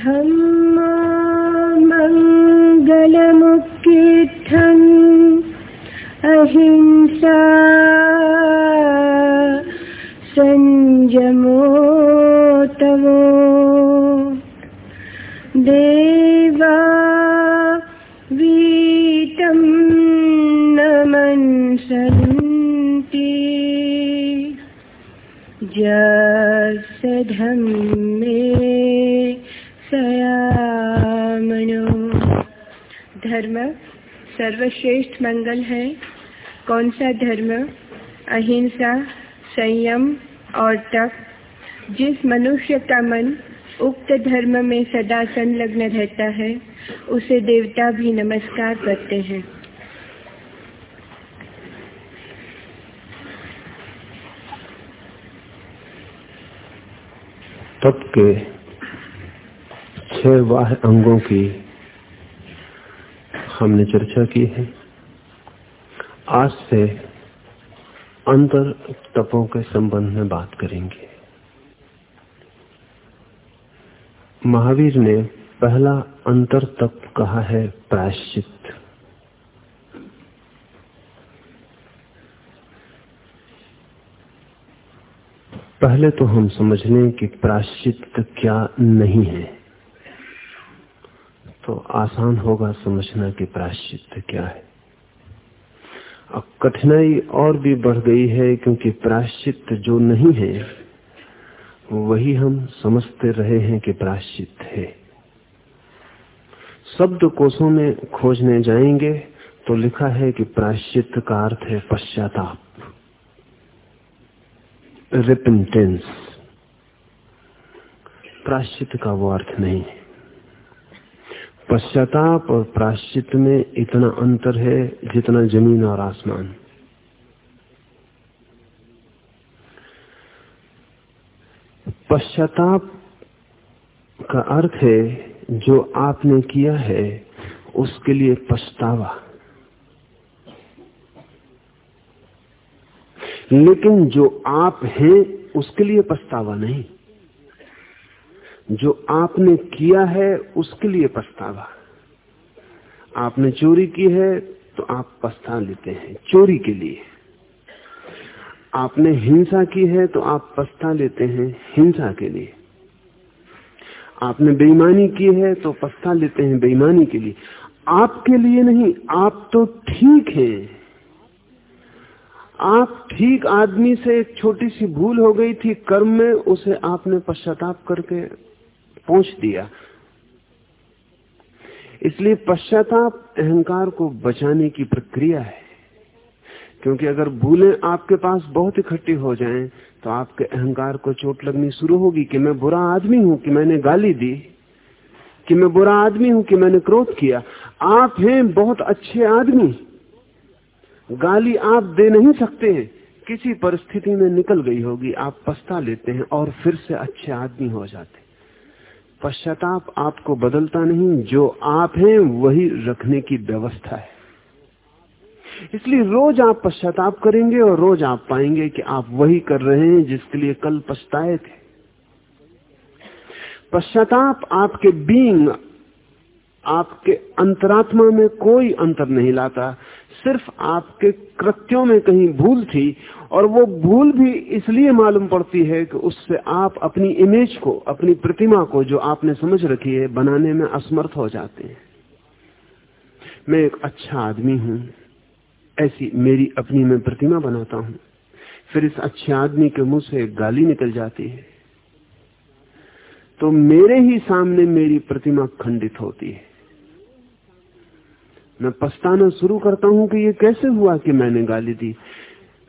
धम्ममङ्गलमुक्तिर्थम् अहिंसा मंगल है। कौन सा धर्म? अहिंसा, संयम और तप। जिस मनुष्य का मन उक्त धर्म में सदा संलग्न रहता है, उसे देवता भी नमस्कार करते हैं। तप के छह वाह अंगों की हमने चर्चा की है। आज से अंतर तपों के संबंध में बात करेंगे। महावीर ने पहला अंतर तप कहा है प्रायश्चित। पहले तो हम समझ लें कि प्रायश्चित क्या नहीं है। तो आसान होगा समझना कि प्रायश्चित क्या है। अब कठिनाई और भी बढ़ गई है, क्योंकि प्राश्चित जो नहीं है, वही हम समझते रहे हैं कि प्राश्चित है। शब्द कोशों में खोजने जाएँगे तो लिखा है कि प्राश्चित का अर्थ है पश्चाताप। रिपेंटेंस प्राश्चित का वो अर्थ नहीं है। पश्चाताप और प्राश्चित में इतना अंतर है जितना ज़मीन और आसमान। पश्चाताप का अर्थ है, जो आपने किया है, उसके लिए पछतावा। लेकिन जो आप हैं, उसके लिए पछतावा नहीं। जो आपने किया है, उसके लिए पछतावा। आपने चोरी की है तो आप पछता लेते हैं, चोरी के लिए। आपने हिंसा की है तो आप पछता लेते हैं, हिंसा के लिए। आपने बेईमानी की है तो पछता लेते हैं, बेईमानी के लिए। आपके लिए नहीं, आप तो ठीक हैं। आप ठीक आदमी से एक छोटी सी भूल हो गई थी, कर्म में, उसे आपने पश्चाताप करके पहुँच दिया। इसलिए पश्चाताप अहंकार को बचाने की प्रक्रिया है। क्योंकि अगर भूलें आपके पास बहुत इकट्ठी हो जाएँ तो आपके अहंकार को चोट लगनी शुरू होगी कि मैं बुरा आदमी हूँ कि मैंने गाली दी, कि मैं बुरा आदमी हूँ कि मैंने क्रोध किया। आप हैं बहुत अच्छे आदमी। गाली आप दे नहीं सकते हैं। किसी परिस्थिति में निकल गई होगी, आप पछता लेते हैं और फिर से अच्छे आदमी हो जाते पश्चाताप आपको बदलता नहीं, जो आप हैं वही रखने की व्यवस्था है। इसलिए रोज आप पश्चाताप करेंगे और रोज आप पाएँगे कि आप वही कर रहे हैं जिसके लिए कल पछताए थे। पश्चाताप आपके बीइंग आपके अंतरात्मा में कोई अंतर नहीं लाता। सिर्फ़ आपके कृत्यों में कहीं भूल थी और वो भूल भी इसलिए मालूम पड़ती है कि उससे आप अपनी इमेज को, अपनी प्रतिमा को जो आपने समझ रखी है, बनाने में असमर्थ हो जाते हैं। मैं एक अच्छा आदमी हूँ, ऐसी मेरी अपनी मैं प्रतिमा बनाता हूँ। फिर इस अच्छे आदमी के मुँह से गाली निकल जाती है। तो मेरे ही सामने मेरी प्रतिमा खंडित होती है। मैं पछताना शुरू करता हूँ कि ये कैसे हुआ कि मैंने गाली दी।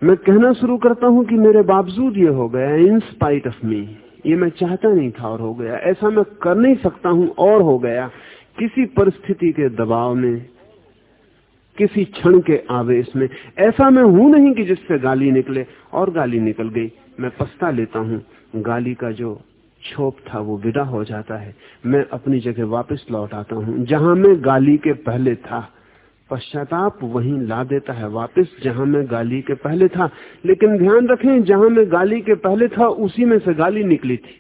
मैं कहना शुरू करता हूँ कि मेरे बावजूद ये हो गया इन स्पाइट ऑफ़ मी ये मैं चाहता नहीं था और हो गया। ऐसा मैं कर नहीं सकता हूँ, और हो गया। किसी परिस्थिति के दबाव में, किसी क्षण के आवेश में। ऐसा मैं हूँ नहीं कि जिससे गाली निकले, और गाली निकल गई। मैं पछता लेता हूँ। गाली का जो छोप था, वो विदा हो जाता है। मैं अपनी जगह वापस लौट आता हूँ। जहाँ मैं गाली के पहले था पश्चाताप वहीं ला देता है वापस, जहाँ मैं गाली के पहले था। लेकिन ध्यान रखें, जहाँ मैं गाली के पहले था, उसी में से गाली निकली थी।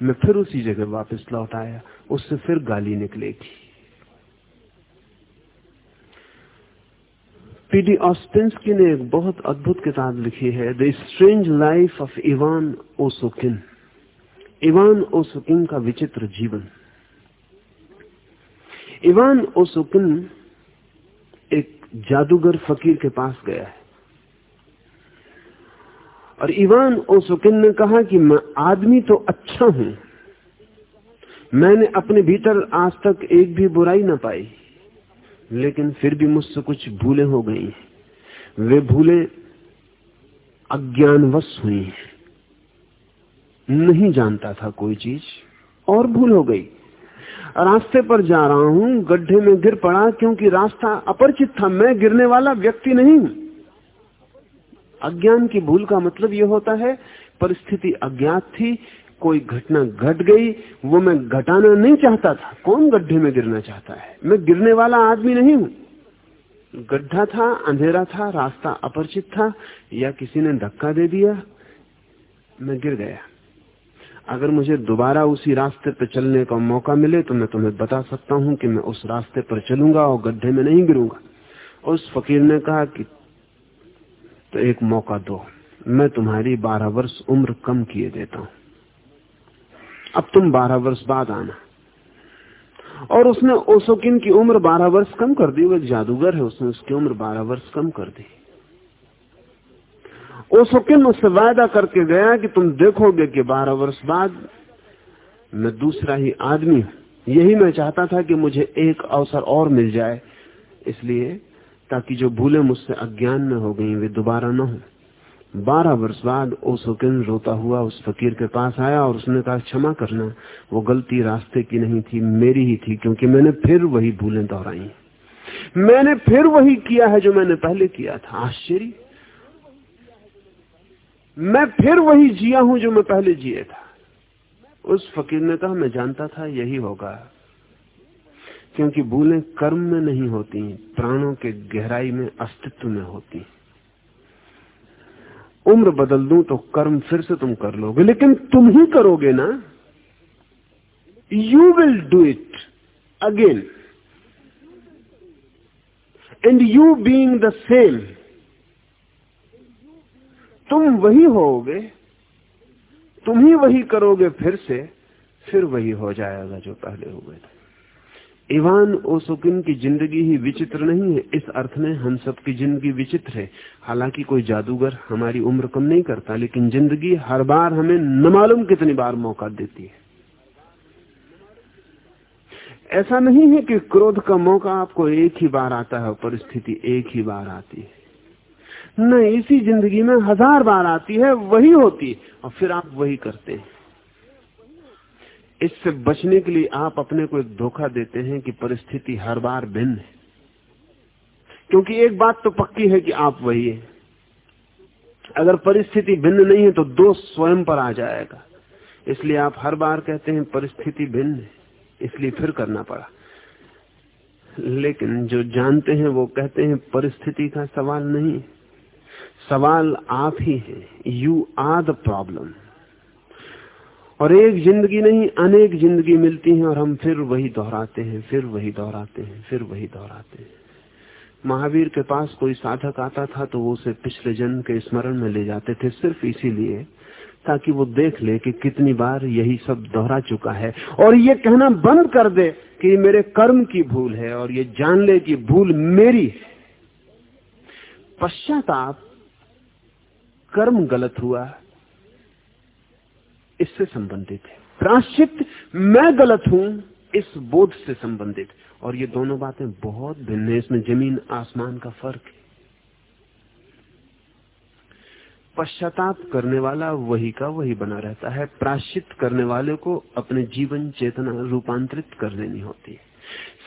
मैं फिर उसी जगह वापस लौट आया, उससे फिर गाली निकलेगी पीडी ऑस्टेंस्की ने एक बहुत अद्भुत किताब लिखी है the strange life of Ivan Osokin Ivan Osokin का विचित्र जीवन। इवान ओसोकिन एक जादूगर फकीर के पास गया है। और इवान ओसोकिन ने कहा कि मैं आदमी तो अच्छा हूँ। मैंने अपने भीतर आज तक एक भी बुराई ना पाई, लेकिन फिर भी मुझसे कुछ भूलें हो गई वे भूलें अज्ञानवश हुई नहीं जानता था कोई चीज़, और भूल हो गई। रास्ते पर जा रहा हूँ, गड्ढे में गिर पड़ा क्योंकि रास्ता अपरिचित था, मैं गिरने वाला व्यक्ति नहीं अज्ञान की भूल का मतलब यह होता है, परिस्थिति अज्ञात थी, कोई घटना घट गट गई, वो मैं घटाना नहीं चाहता था। कौन गड्ढे में गिरना चाहता है? मैं गिरने वाला आदमी नहीं हूँ। गड्ढा था, अंधेरा था, रास्ता अपरिचित था, या किसी ने धक्का दे दिया, मैं गिर गया। अगर मुझे दोबारा उसी रास्ते पर चलने का मौका मिले तो मैं तुम्हें बता सकता हूँ कि मैं उस रास्ते पर चलूँगा और गड्ढे में नहीं गिरूँगा। उस फकीर ने कहा कि तो एक मौका दो। मैं तुम्हारी बारह वर्ष उम्र कम किए देता हूँ। अब तुम बारह वर्ष बाद आना। और उसने ओसोकिन की उम्र बारह वर्ष कम कर दी, वो एक जादूगर है, उसने उसकी उम्र बारह वर्ष कम कर दी। ओसोकिन उससे वायदा करके गया कि तुम देखोगे कि बारह वर्ष बाद मैं दूसरा ही आदमी हूँ। यही मैं चाहता था कि मुझे एक अवसर और मिल जाए, इसलिए ताकि जो भूले मुझसे अज्ञान में हो गई, वे दोबारा न हो। बारह वर्ष बाद ओसोकिन रोता हुआ, उस फकीर के पास आया और उसने कहा, क्षमा करना, वो गलती रास्ते की नहीं थी, मेरी ही थी, क्योंकि मैंने फिर वही भूलें दोहराई। मैंने फिर वही किया है जो मैंने पहले किया था। आश्चर्य! मैं फिर वही जिया हूँ जो मैं पहले जिए था। उस फकीर ने कहा, मैं जानता था यही होगा। क्योंकि भूलें कर्म में नहीं होती, प्राणों के गहराई में अस्तित्व में होती। उम्र बदल दूँ तो कर्म फिर से तुम कर लोगे। लेकिन तुम ही करोगे ना। You will do it again and you being the same तुम वही होगे तुम ही वही करोगे फिर से, फिर वही हो जाएगा जो पहले हुए थे। इवान ओसुकिन की ज़िंदगी ही विचित्र नहीं है, इस अर्थ में हम सबकी ज़िंदगी विचित्र है। हालाँकि कोई जादूगर हमारी उम्र कम नहीं करता, लेकिन ज़िंदगी हर बार हमें न मालूम कितनी बार मौका देती है। ऐसा नहीं है कि क्रोध का मौका आपको एक ही बार आता है परिस्थिति एक ही बार आती है। न इसी ज़िंदगी में हज़ार बार आती है, वही होती और फिर आप वही करते हैं। इससे बचने के लिए आप अपने को एक धोखा देते हैं कि परिस्थिति हर बार भिन्न है। क्योंकि एक बात तो पक्की है कि आप वही है। अगर परिस्थिति भिन्न नहीं है तो दोष स्वयं पर आ जाएगा। इसलिए आप हर बार कहते हैं परिस्थिति भिन्न है, इसलिए फिर करना पड़ा। लेकिन जो जानते हैं वो कहते हैं परिस्थिति का सवाल नहीं सवाल आप ही हैं। यू आर द प्रॉब्लम और एक ज़िंदगी नहीं, अनेक ज़िंदगी मिलती हैं और हम फिर वही दोहराते हैं, फिर वही दोहराते हैं, फिर वही दोहराते हैं। महावीर के पास कोई साधक आता था तो वो उसे पिछले जन्म के स्मरण में ले जाते थे सिर्फ़ इसीलिए ताकि वो देख ले कि कितनी बार यही सब दोहरा चुका है। और ये कहना बंद कर दे कि मेरे कर्म की भूल है और ये जान ले कि भूल मेरी है। पश्चाताप कर्म गलत हुआ, इससे संबंधित है। प्राश्चित मैं गलत हूँ, इस बोध से संबंधित। और ये दोनों बातें बहुत भिन्न है। इसमें ज़मीन, आसमान का फ़र्क है। पश्चाताप करने वाला वही का वही बना रहता है। प्राश्चित करने वाले को अपने जीवन चेतना रूपांतरित कर लेनी होती। है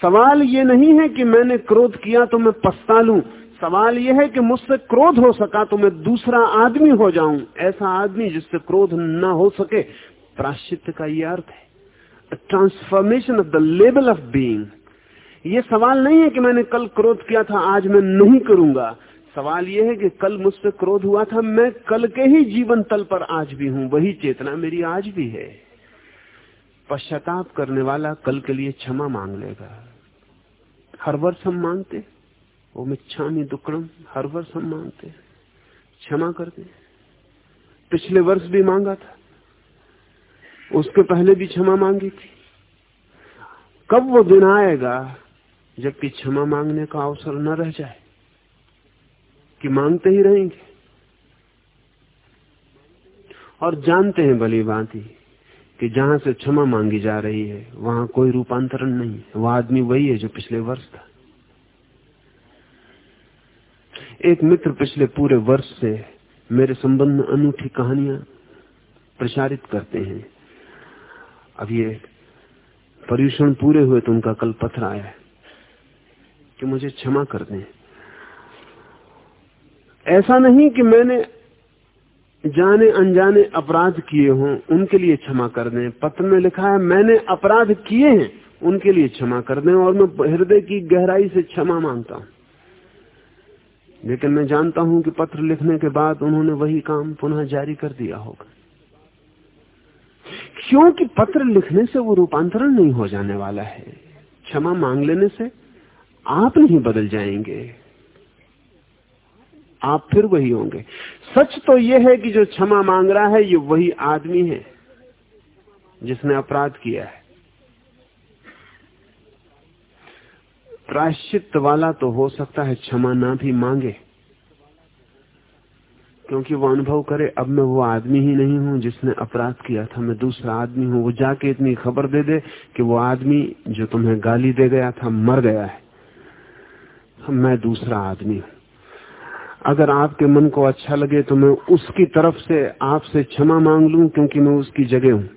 सवाल ये नहीं है कि मैंने क्रोध किया तो मैं पछता लू। सवाल यह है कि मुझसे क्रोध हो सका तो मैं दूसरा आदमी हो जाऊँ। ऐसा आदमी जिससे क्रोध न हो सके प्राश्चित का यह अर्थ है। Transformation of the level of being ये सवाल नहीं है कि मैंने कल क्रोध किया था, आज मैं नहीं करूँगा। सवाल यह है कि कल मुझसे क्रोध हुआ था, मैं कल के ही जीवन तल पर आज भी हूँ। वही चेतना मेरी आज भी है। पश्चाताप करने वाला कल के लिए क्षमा मांग लेगा। हर वर्ष हम मांगते वो मिच्छामी दुक्कड़म हर वर्ष हम मांगते हैं। क्षमा कर दे। पिछले वर्ष भी मांगा था। उसके पहले भी क्षमा मांगी थी। कब वो दिन आएगा जबकि क्षमा मांगने का अवसर न रह जाए? कि मांगते ही रहेंगे। और जानते हैं भली ही कि जहाँ से क्षमा मांगी जा रही है, वहाँ कोई रूपांतरण नहीं है। वह आदमी वही है जो पिछले वर्ष था। एक मित्र पिछले पूरे वर्ष से मेरे संबंध में अनूठी कहानियाँ प्रचारित करते हैं। अब ये पर्यूषण पूरे हुए तो उनका कल पत्र आया है कि मुझे क्षमा कर दें। ऐसा नहीं कि मैंने जाने अनजाने अपराध किए हों, उनके लिए क्षमा कर दें। पत्र में लिखा है, मैंने अपराध किए हैं, उनके लिए क्षमा कर दें और मैं हृदय की गहराई से क्षमा माँगता हूँ। लेकिन मैं जानता हूँ कि पत्र लिखने के बाद उन्होंने वही काम पुनः जारी कर दिया होगा। क्योंकि पत्र लिखने से वो रूपांतरण नहीं हो जाने वाला है। क्षमा मांग लेने से आप नहीं बदल जाएँगे। आप फिर वही होंगे। सच तो यह है कि जो क्षमा मांग रहा है, ये वही आदमी है जिसने अपराध किया है। प्रायश्चित वाला तो हो सकता है क्षमा ना भी मांगे। क्योंकि वो अनुभव करे, अब मैं वो आदमी ही नहीं हूँ जिसने अपराध किया था। मैं दूसरा आदमी हूँ। वो जाके इतनी खबर दे दे कि वो आदमी जो तुम्हें गाली दे गया था, मर गया है। मैं दूसरा आदमी हूँ। अगर आपके मन को अच्छा लगे तो मैं उसकी तरफ़ से आपसे क्षमा मांग लू, क्योंकि मैं उसकी जगह हूँ।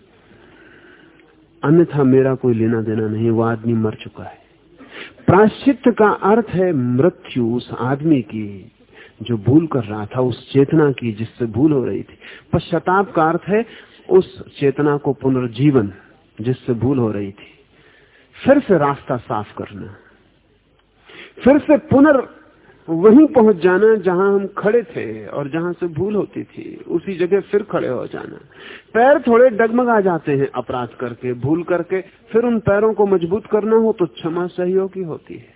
अन्यथा मेरा कोई लेना देना नहीं, वो आदमी मर चुका है। प्राश्चित का अर्थ है मृत्यु उस आदमी की जो भूल कर रहा था, उस चेतना की जिससे भूल हो रही थी। पश्चाताप का अर्थ है उस चेतना को पुनर्जीवन जिससे भूल हो रही थी। फिर से रास्ता साफ़ करना। फिर से पुनर् वहीं पहुँच जाना जहाँ हम खड़े थे और जहाँ से भूल होती थी। उसी जगह फिर खड़े हो जाना। पैर थोड़े डगमगा जाते हैं अपराध करके, भूल करके। फिर उन पैरों को मज़बूत करना हो तो क्षमा सहयोगी होती है।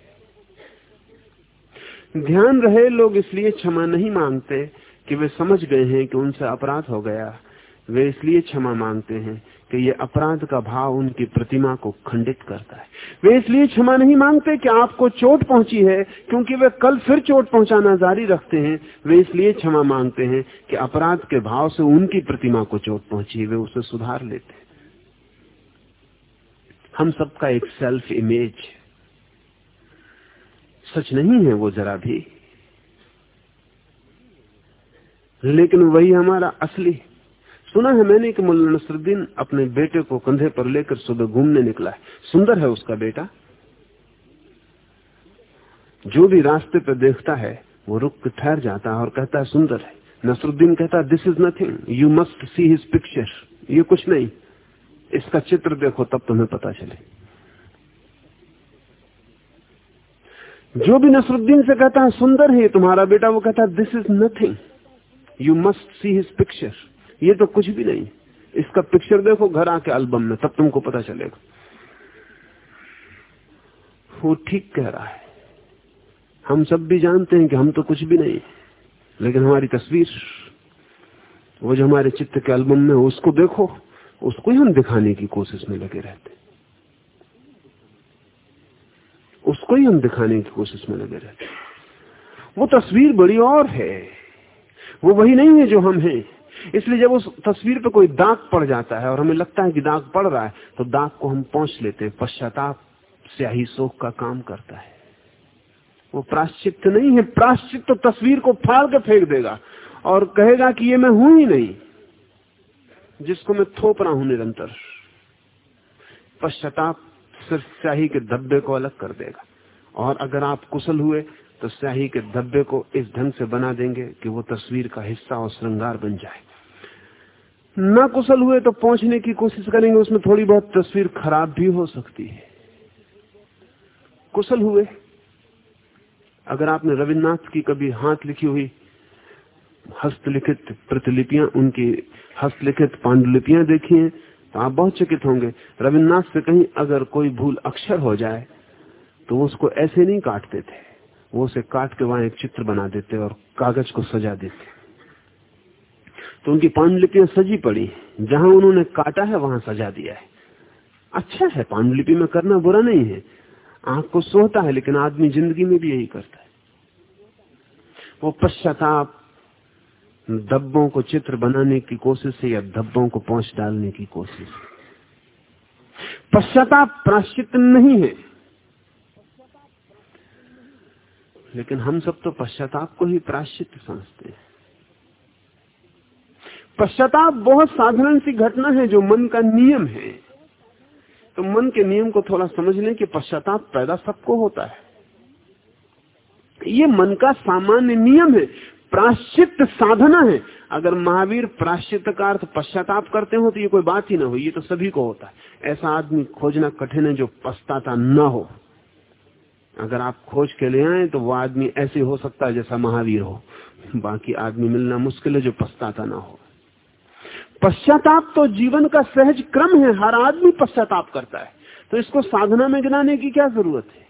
ध्यान रहे लोग इसलिए क्षमा नहीं मांगते कि वे समझ गए हैं कि उनसे अपराध हो गया। वे इसलिए क्षमा मांगते हैं कि ये अपराध का भाव उनकी प्रतिमा को खंडित करता है। वे इसलिए क्षमा नहीं मांगते कि आपको चोट पहुँची है, क्योंकि वे कल फिर चोट पहुंचाना जारी रखते हैं। वे इसलिए क्षमा मांगते हैं कि अपराध के भाव से उनकी प्रतिमा को चोट पहुँची वे उसे सुधार लेते हैं। हम सबका एक सेल्फ इमेज सच नहीं है वो जरा भी। लेकिन वही हमारा असली सुना है मैंने कि मुल्ला नसरुद्दीन अपने बेटे को कंधे पर लेकर सुबह घूमने निकला है। सुंदर है उसका बेटा। जो भी रास्ते पर देखता है, वो रुक ठहर जाता है और कहता है, सुंदर है। नसरुद्दीन कहता है this is nothing you must see his picture ये कुछ नहीं। इसका चित्र देखो, तब तुम्हें पता चले। जो भी नसरुद्दीन से कहता है, सुंदर है तुम्हारा बेटा, वो कहता है this is nothing you must see his picture ये तो कुछ भी नहीं। इसका पिक्चर देखो, घर आके एल्बम में, तब तुमको पता चलेगा। वो ठीक कह रहा है। हम सब भी जानते हैं कि हम तो कुछ भी नहीं, लेकिन हमारी तस्वीर, वो जो हमारे चित्र के एल्बम में, उसको देखो, उसको ही हम दिखाने की कोशिश में लगे रहते उसको ही हम दिखाने की कोशिश में लगे रहते वो तस्वीर बड़ी और है। वो वही नहीं है जो हम हैं। इसलिए जब उस तस्वीर पे कोई दाग पड़ जाता है और हमें लगता है कि दाग पड़ रहा है तो दाग को हम पहुँच लेते हैं, पश्चाताप स्याही शोक का काम करता है। वो प्राश्चित नहीं है प्राश्चित तो तस्वीर को फाड़ के फेंक देगा और कहेगा कि ये मैं हूँ ही नहीं, जिसको मैं थोप रहा हूँ निरंतर। पश्चाताप सिर्फ़ स्याही के धब्बे को अलग कर देगा। और अगर आप कुशल हुए तो स्याही के धब्बे को इस ढंग से बना देंगे कि वो तस्वीर का हिस्सा और श्रृंगार बन जाए। ना कुशल हुए तो पहुँचने की कोशिश करेंगे, उसमें थोड़ी बहुत तस्वीर खराब भी हो सकती है। कुशल हुए। अगर आपने रविन्द्रनाथ की कभी हाथ लिखी हुई हस्तलिखित प्रतिलिपियाँ, उनकी हस्तलिखित पांडुलिपियाँ देखी हैं तो आप बहुत चकित होंगे। रविन्द्रनाथ से कहीं अगर कोई भूल अक्षर हो जाए तो वो उसको ऐसे नहीं काटते थे। वो उसे काट के वहाँ एक चित्र बना देते और कागज़ को सजा देते। तो उनकी पांडुलिपियाँ सजी पड़ी। जहाँ उन्होंने काटा है, वहाँ सजा दिया है। अच्छा है, पांडुलिपि में करना बुरा नहीं है। आँख को सोता है, लेकिन आदमी ज़िंदगी में भी यही करता है। वो पश्चाताप, धब्बों को चित्र बनाने की कोशिश है या धब्बों को पहुँच डालने की कोशिश पश्चाताप प्राश्चित नहीं है। लेकिन हम सब तो पश्चाताप को ही प्राश्चित समझते हैं। पश्चाताप बहुत साधारण सी घटना है जो मन का नियम है। तो मन के नियम को थोड़ा समझ लें कि पश्चाताप पैदा सबको होता है। ये मन का सामान्य नियम है, प्राश्चित साधना है। अगर महावीर प्राश्चित का अर्थ पश्चाताप करते हो तो ये कोई बात ही ना हो, ये तो सभी को होता है। ऐसा आदमी खोजना कठिन है जो पछताता न हो। अगर आप खोज के ले आए तो वो आदमी ऐसे हो सकता है जैसा महावीर हो। बाकी आदमी मिलना मुश्किल है जो पछताता ना हो। पश्चाताप तो जीवन का सहज क्रम है, हर आदमी पश्चाताप करता है। तो इसको साधना में गिनाने की क्या ज़रूरत है?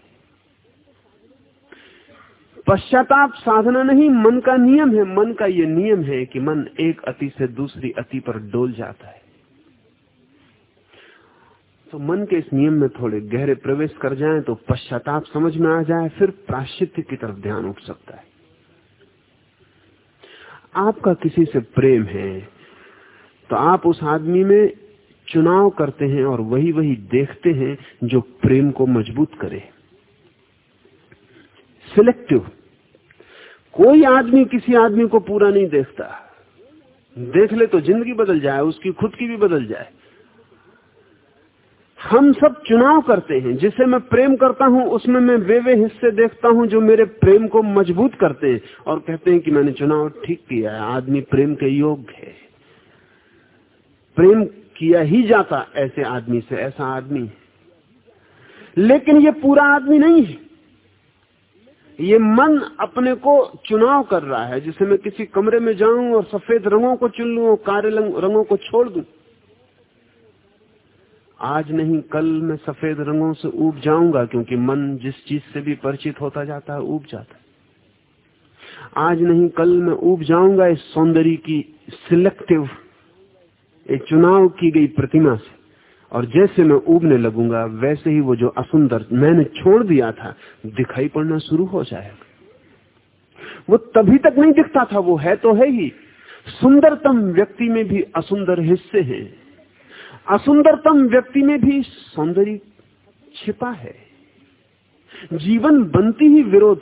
पश्चाताप साधना नहीं, मन का नियम है। मन का यह नियम है कि मन एक अति से दूसरी अति पर डोल जाता है। तो मन के इस नियम में थोड़े गहरे प्रवेश कर जाएँ तो पश्चाताप समझ में आ जाए, फिर प्राश्चित्य की तरफ़ ध्यान उठ सकता है। आपका किसी से प्रेम है तो आप उस आदमी में चुनाव करते हैं और वही वही देखते हैं जो प्रेम को मज़बूत करे। सिलेक्टिव कोई आदमी किसी आदमी को पूरा नहीं देखता। देख ले तो ज़िंदगी बदल जाए, उसकी खुद की भी बदल जाए। हम सब चुनाव करते हैं। जिसे मैं प्रेम करता हूँ, उसमें मैं वे वे हिस्से देखता हूँ जो मेरे प्रेम को मज़बूत करते हैं और कहते हैं कि मैंने चुनाव ठीक किया है, आदमी प्रेम के योग्य है। प्रेम किया ही जाता ऐसे आदमी से, ऐसा आदमी। लेकिन ये पूरा आदमी नहीं है। ये मन अपने को चुनाव कर रहा है, जिसे मैं किसी कमरे में जाऊँ और सफ़ेद रंगों को चुन लू और रंगों को छोड़ दूँ। आज नहीं, कल मैं सफ़ेद रंगों से उब जाऊँगा, क्योंकि मन जिस चीज़ से भी परिचित होता जाता है, ऊब जाता है। आज नहीं, कल मैं उब जाऊँगा इस सौंदर्य की सिलेक्टिव एक चुनाव की गई प्रतिमा से। और जैसे मैं उबने लगूँगा, वैसे ही वो जो असुंदर मैंने छोड़ दिया था, दिखाई पड़ना शुरू हो जाएगा। वो तभी तक नहीं दिखता था, वो है तो है ही। सुंदरतम व्यक्ति में भी असुंदर हिस्से हैं। असुंदरतम व्यक्ति में भी सौंदर्य छिपा है। जीवन बनती ही विरोध,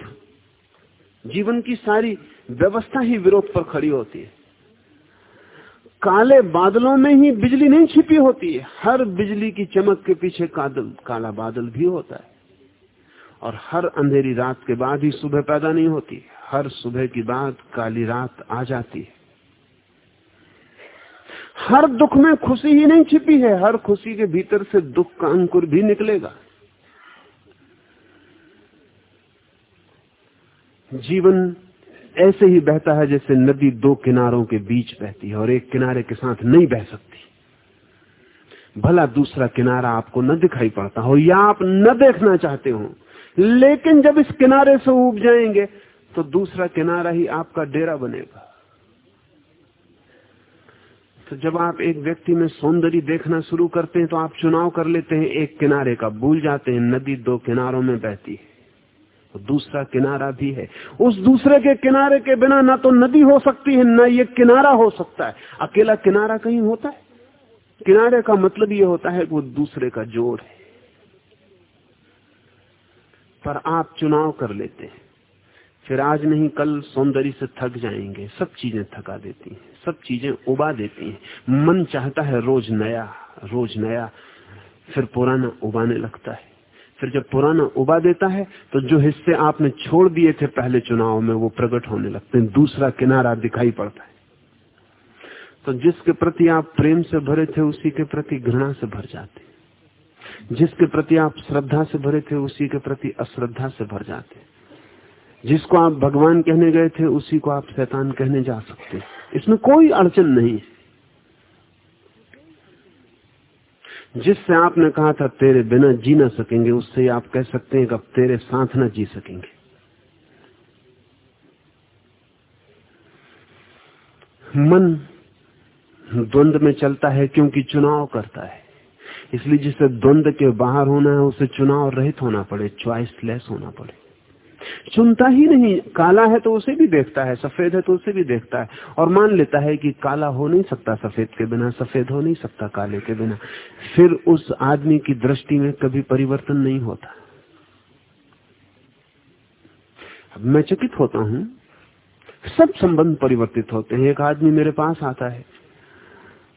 जीवन की सारी व्यवस्था ही विरोध पर खड़ी होती है। काले बादलों में ही बिजली नहीं छिपी होती है। हर बिजली की चमक के पीछे कादल, काला बादल भी होता है। और हर अंधेरी रात के बाद ही सुबह पैदा नहीं होती। हर सुबह की बाद काली रात आ जाती है। हर दुख में खुशी ही नहीं छिपी है। हर खुशी के भीतर से दुख का अंकुर भी निकलेगा। जीवन ऐसे ही बहता है जैसे नदी दो किनारों के बीच बहती है और एक किनारे के साथ नहीं बह सकती। भला दूसरा किनारा आपको न दिखाई पड़ता हो या आप न देखना चाहते हो, लेकिन जब इस किनारे से उब जाएँगे तो दूसरा किनारा ही आपका डेरा बनेगा। तो जब आप एक व्यक्ति में सौंदर्य देखना शुरू करते हैं तो आप चुनाव कर लेते हैं, एक किनारे का, भूल जाते हैं, नदी दो किनारों में बहती है। तो दूसरा किनारा भी है। उस दूसरे के किनारे के बिना ना तो नदी हो सकती है, ना ये किनारा हो सकता है। अकेला किनारा कहीं होता है? किनारे का मतलब ये होता है कि वो दूसरे का जोड़ है। पर आप चुनाव कर लेते हैं। फिर आज नहीं, कल सौंदर्य से थक जाएँगे। सब चीज़ें थका देती हैं, सब चीज़ें उबा देती हैं। मन चाहता है रोज नया रोज नया। फिर पुराना उबाने लगता है। फिर जब पुराना उबा देता है तो जो हिस्से आपने छोड़ दिए थे पहले चुनाव में, वो प्रकट होने लगते हैं। दूसरा किनारा दिखाई पड़ता है। तो जिसके प्रति आप प्रेम से भरे थे, उसी के प्रति घृणा से भर जाते जिसके प्रति आप श्रद्धा से भरे थे, उसी के प्रति अश्रद्धा से भर जाते जिसको आप भगवान कहने गए थे, उसी को आप शैतान कहने जा सकते इसमें कोई अड़चन नहीं है। जिससे आपने कहा था, तेरे बिना जी ना सकेंगे, उससे आप कह सकते हैं कि अब तेरे साथ ना जी सकेंगे। मन द्वंद में चलता है क्योंकि चुनाव करता है। इसलिए जिसे द्वंद के बाहर होना है, उसे चुनाव रहित होना पड़े च्वाइस लेस होना पड़े। चुनता ही नहीं। काला है तो उसे भी देखता है, सफ़ेद है तो उसे भी देखता है। और मान लेता है कि काला हो नहीं सकता सफ़ेद के बिना, सफ़ेद हो नहीं सकता काले के बिना। फिर उस आदमी की दृष्टि में कभी परिवर्तन नहीं होता। मैं चकित होता हूँ, सब संबंध परिवर्तित होते हैं। एक आदमी मेरे पास आता है,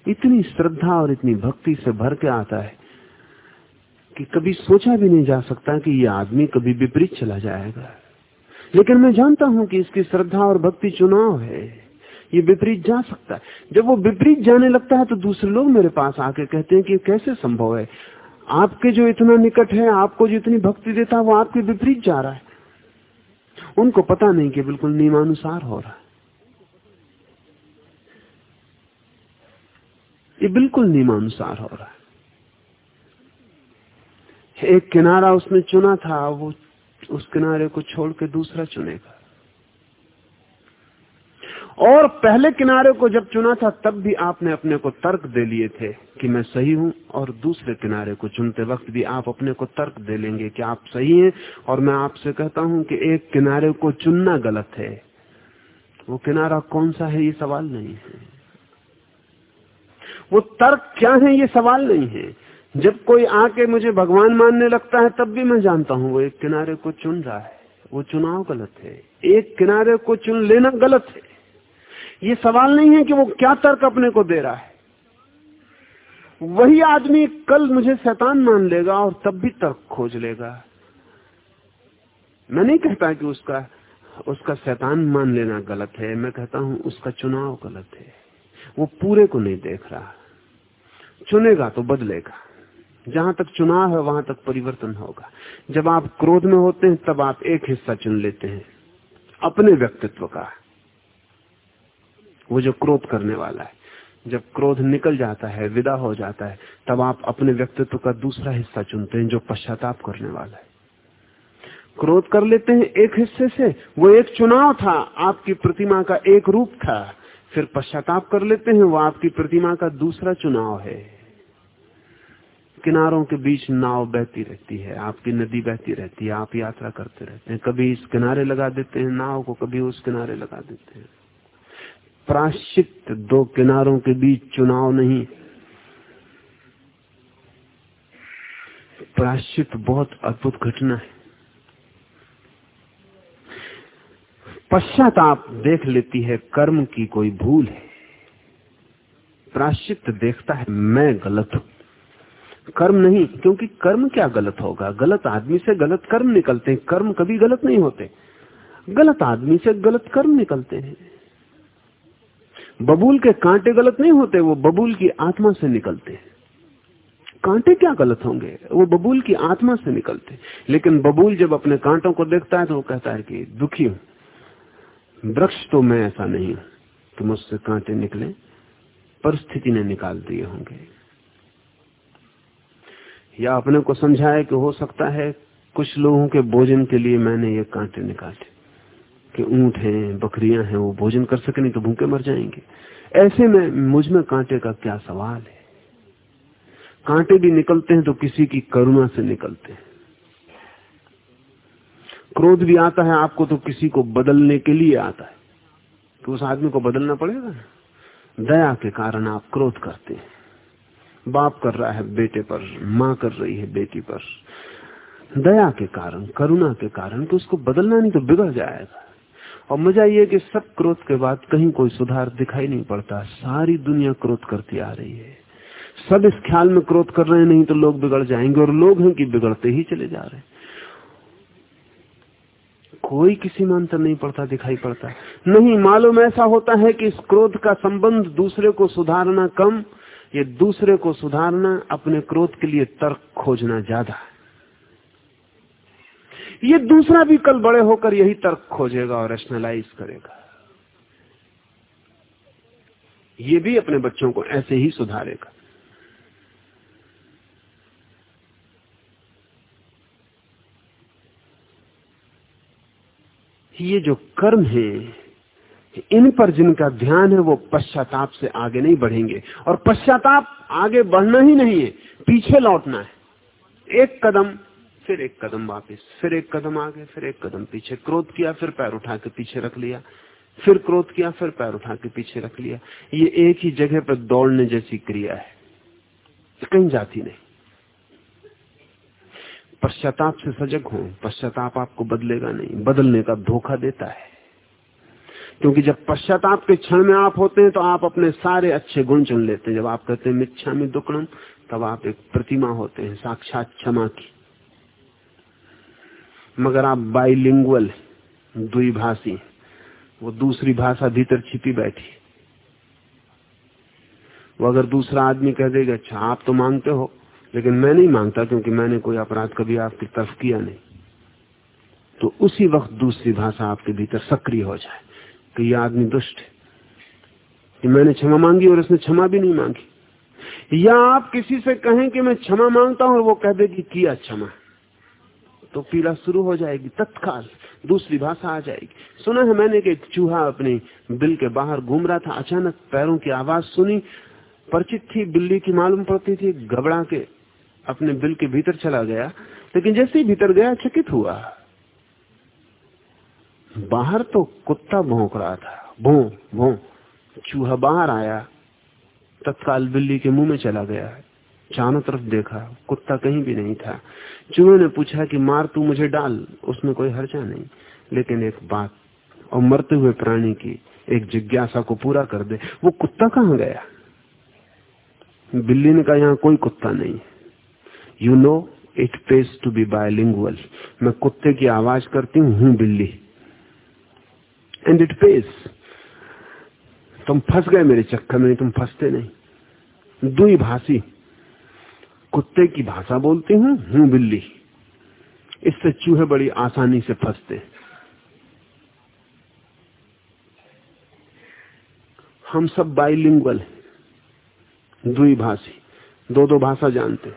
इतनी श्रद्धा और इतनी भक्ति से भर के आता है कि कभी सोचा भी नहीं जा सकता कि यह आदमी कभी विपरीत चला जाएगा। लेकिन मैं जानता हूँ कि इसकी श्रद्धा और भक्ति चुनाव है। ये विपरीत जा सकता है। जब वो विपरीत जाने लगता है तो दूसरे लोग मेरे पास आके कहते हैं कि कैसे संभव है? आपके जो इतना निकट है, आपको जो इतनी भक्ति देता है, वो आपके विपरीत जा रहा है। उनको पता नहीं कि बिल्कुल नियमानुसार हो रहा है। ये बिल्कुल नियमानुसार हो रहा है। एक किनारा उसने चुना था, वो उस किनारे को छोड़ के दूसरा चुनेगा। और पहले किनारे को जब चुना था, तब भी आपने अपने को तर्क दे लिए थे कि मैं सही हूँ, और दूसरे किनारे को चुनते वक्त भी आप अपने को तर्क दे लेंगे कि आप सही हैं, और मैं आपसे कहता हूँ कि एक किनारे को चुनना गलत है। वो किनारा कौन सा है, ये सवाल नहीं है। वो तर्क क्या है, ये सवाल नहीं है। जब कोई आके मुझे भगवान मानने लगता है, तब भी मैं जानता हूँ वो एक किनारे को चुन रहा है। वो चुनाव गलत है। एक किनारे को चुन लेना गलत है। ये सवाल नहीं है कि वो क्या तर्क अपने को दे रहा है। वही आदमी कल मुझे शैतान मान लेगा और तब भी तर्क खोज लेगा। मैं नहीं कहता कि उसका उसका शैतान मान लेना गलत है। मैं कहता हूँ उसका चुनाव गलत है। वो पूरे को नहीं देख रहा। चुनेगा तो बदलेगा। जहाँ तक चुनाव है, वहाँ तक परिवर्तन होगा। जब आप क्रोध में होते हैं, तब आप एक हिस्सा चुन लेते हैं। अपने व्यक्तित्व का। वो जो क्रोध करने वाला है। जब क्रोध निकल जाता है, विदा हो जाता है, तब आप अपने व्यक्तित्व का दूसरा हिस्सा चुनते हैं, जो पश्चाताप करने वाला है। क्रोध कर लेते हैं एक हिस्से से। वो एक चुनाव था। आपकी प्रतिमा का एक रूप था। फिर पश्चाताप कर लेते हैं। वो आपकी प्रतिमा का दूसरा चुनाव है। किनारों के बीच नाव बहती रहती है, आपकी नदी बहती रहती है, आप यात्रा करते रहते हैं। कभी इस किनारे लगा देते हैं, नाव को कभी उस किनारे लगा देते हैं। प्राश्चित दो किनारों के बीच चुनाव नहीं। प्राश्चित बहुत अद्भुत घटना है। पश्चाताप देख लेती है, कर्म की कोई भूल है। प्राश्चित देखता है, मैं गलत हूँ। कर्म नहीं, क्योंकि कर्म क्या गलत होगा? गलत आदमी से गलत कर्म निकलते हैं। कर्म कभी गलत नहीं होते। गलत आदमी से गलत कर्म निकलते हैं। बबूल के कांटे गलत नहीं होते, वो बबूल की आत्मा से निकलते हैं। कांटे क्या गलत होंगे? वो बबूल की आत्मा से निकलते लेकिन बबूल जब अपने कांटों को देखता है तो वो कहता है कि दुखी हूँ। वृक्ष तो मैं ऐसा नहीं हूँ कि मुझसे कांटे निकले, परिस्थिति ने निकाल दिए होंगे। या अपने को समझाए कि हो सकता है कुछ लोगों के भोजन के लिए मैंने ये कांटे निकाले, कि ऊँट हैं, बकरियाँ हैं, वो भोजन कर सके, नहीं तो भूखे मर जाएँगे। ऐसे में मुझमें कांटे का क्या सवाल है? कांटे भी निकलते हैं तो किसी की करुणा से निकलते हैं। क्रोध भी आता है आपको तो किसी को बदलने के लिए आता है। तो उस आदमी को बदलना पड़ेगा। दया के कारण आप क्रोध करते हैं। बाप कर रहा है बेटे पर, माँ कर रही है बेटी पर। दया के कारण, करुणा के कारण तो उसको बदलना नहीं तो बिगड़ जाएगा। और मज़ा ये कि सब क्रोध के बाद कहीं कोई सुधार दिखाई नहीं पड़ता। सारी दुनिया क्रोध करती आ रही है। सब इस ख्याल में क्रोध कर रहे हैं, नहीं तो लोग बिगड़ जाएँगे और लोग हैं कि बिगड़ते ही चले जा रहे कोई किसी में अंतर नहीं पड़ता, दिखाई पड़ता। नहीं, मालूम ऐसा होता है कि इस क्रोध का संबंध दूसरे को सुधारना कम ये दूसरे को सुधारना, अपने क्रोध के लिए तर्क खोजना ज़्यादा है। ये दूसरा भी कल बड़े होकर यही तर्क खोजेगा और रेशनलाइज करेगा। ये भी अपने बच्चों को ऐसे ही सुधारेगा। ये जो कर्म है इन पर जिनका ध्यान है, वो पश्चाताप से आगे नहीं बढ़ेंगे। और पश्चाताप आगे बढ़ना ही नहीं है, पीछे लौटना है। एक कदम, फिर एक कदम वापस, फिर एक कदम आगे, फिर एक कदम पीछे। क्रोध किया, फिर पैर उठा के पीछे रख लिया। फिर क्रोध किया, फिर पैर उठा के पीछे रख लिया। ये एक ही जगह पर दौड़ने जैसी क्रिया है। कहीं जाती नहीं। पश्चाताप से सजग हो, पश्चाताप आपको बदलेगा नहीं। बदलने का धोखा देता है। क्योंकि जब पश्चाताप के क्षण में आप होते हैं तो आप अपने सारे अच्छे गुण चुन लेते हैं। जब आप कहते हैं, मिच्छा में दुकड़म तब आप एक प्रतिमा होते हैं, साक्षात क्षमा की। मगर आप बाइलिंगुअल द्विभाषी वो दूसरी भाषा भीतर छिपी बैठी वो अगर दूसरा आदमी कह देगा अच्छा आप तो मांगते हो। लेकिन मैं नहीं माँगता, क्योंकि मैंने कोई अपराध कभी आपकी तरफ़ किया नहीं। तो उसी वक्त दूसरी भाषा आपके भीतर सक्रिय हो जाए। कि यह आदमी दुष्ट है। कि मैंने क्षमा मांगी और उसने क्षमा भी नहीं मांगी। या आप किसी से कहें कि मैं क्षमा माँगता हूँ और वो कह दे कि किया क्षमा। तो पीड़ा शुरू हो जाएगी तत्काल। दूसरी भाषा आ जाएगी। सुना है मैंने कि एक चूहा अपने बिल के बाहर घूम रहा था। अचानक पैरों की आवाज़ सुनी। परिचित थी, बिल्ली की मालूम पड़ती थी। घबरा के अपने बिल के भीतर चला गया। लेकिन जैसे ही भीतर गया, चकित हुआ। बाहर तो कुत्ता भोंक रहा था। भो भो। चूहा बाहर आया, तत्काल बिल्ली के मुँह में चला गया। चारों तरफ़ देखा, कुत्ता कहीं भी नहीं था। चूहे ने पूछा कि, मार तू मुझे डाल, उसमें कोई हर्जा नहीं। लेकिन एक बात, और मरते हुए प्राणी की एक जिज्ञासा को पूरा कर दे, वो कुत्ता कहाँ गया? बिल्ली ने कहा, यहाँ कोई कुत्ता नहीं you know it pays to be bilingual मैं कुत्ते की आवाज़ करती हूँ बिल्ली। एंड इट पेस तुम फंस गए मेरे चक्कर में तुम फंसते नहीं। दुई भाषी कुत्ते की भाषा बोलती हूँ, हूँ बिल्ली। इससे चूहे बड़ी आसानी से फंसते। हम सब बाइलिंगुअल हैं। दुई भाषी दो दो भाषा जानते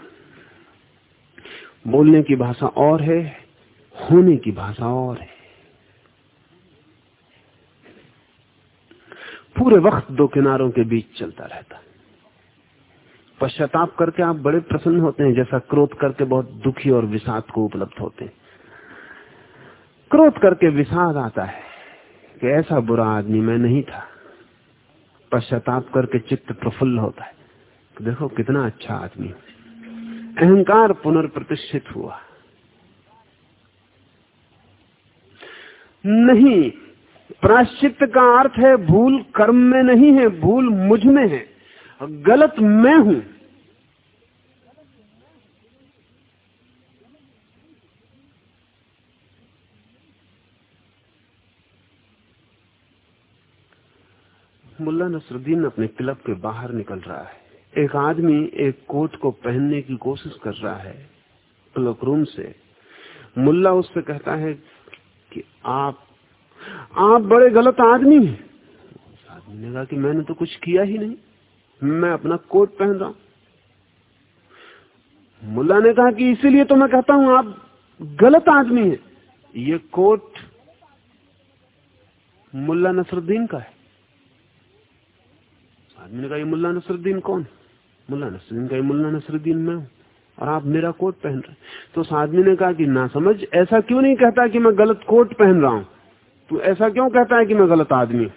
बोलने की भाषा और है, होने की भाषा और है। पूरे वक्त दो किनारों के बीच चलता रहता है। पश्चाताप करके आप बड़े प्रसन्न होते हैं, जैसा क्रोध करके बहुत दुखी और विषाद को उपलब्ध होते हैं। क्रोध करके विषाद आता है कि ऐसा बुरा आदमी मैं नहीं था। पश्चाताप करके चित्त प्रफुल्ल होता है कि देखो कितना अच्छा आदमी अहंकार पुनर्प्रतिष्ठित हुआ। नहीं प्राश्चित का अर्थ है भूल कर्म में नहीं है, भूल मुझमें है। गलत मैं हूँ। मुल्ला नसरुद्दीन अपने क्लब के बाहर निकल रहा है। एक आदमी एक कोट को पहनने की कोशिश कर रहा है क्लब रूम से। मुल्ला उससे कहता है कि आप आप बड़े गलत आदमी हैं। आदमी ने कहा कि मैंने तो कुछ किया ही नहीं। मैं अपना कोट पहन रहा हूँ। मुल्ला ने कहा कि इसीलिए तो मैं कहता हूँ, आप गलत आदमी हैं। ये कोट मुल्ला नसरुद्दीन का है। आदमी ने कहा, ये मुल्ला नसरुद्दीन कौन मुल्ला नसरुद्दीन का मुल्ला नसरुद्दीन मैं हूँ और आप मेरा कोट पहन रहे तो उस आदमी ने कहा कि ना समझ ऐसा क्यों नहीं कहता कि मैं गलत कोट पहन रहा हूँ? तू ऐसा क्यों कहता है कि मैं गलत आदमी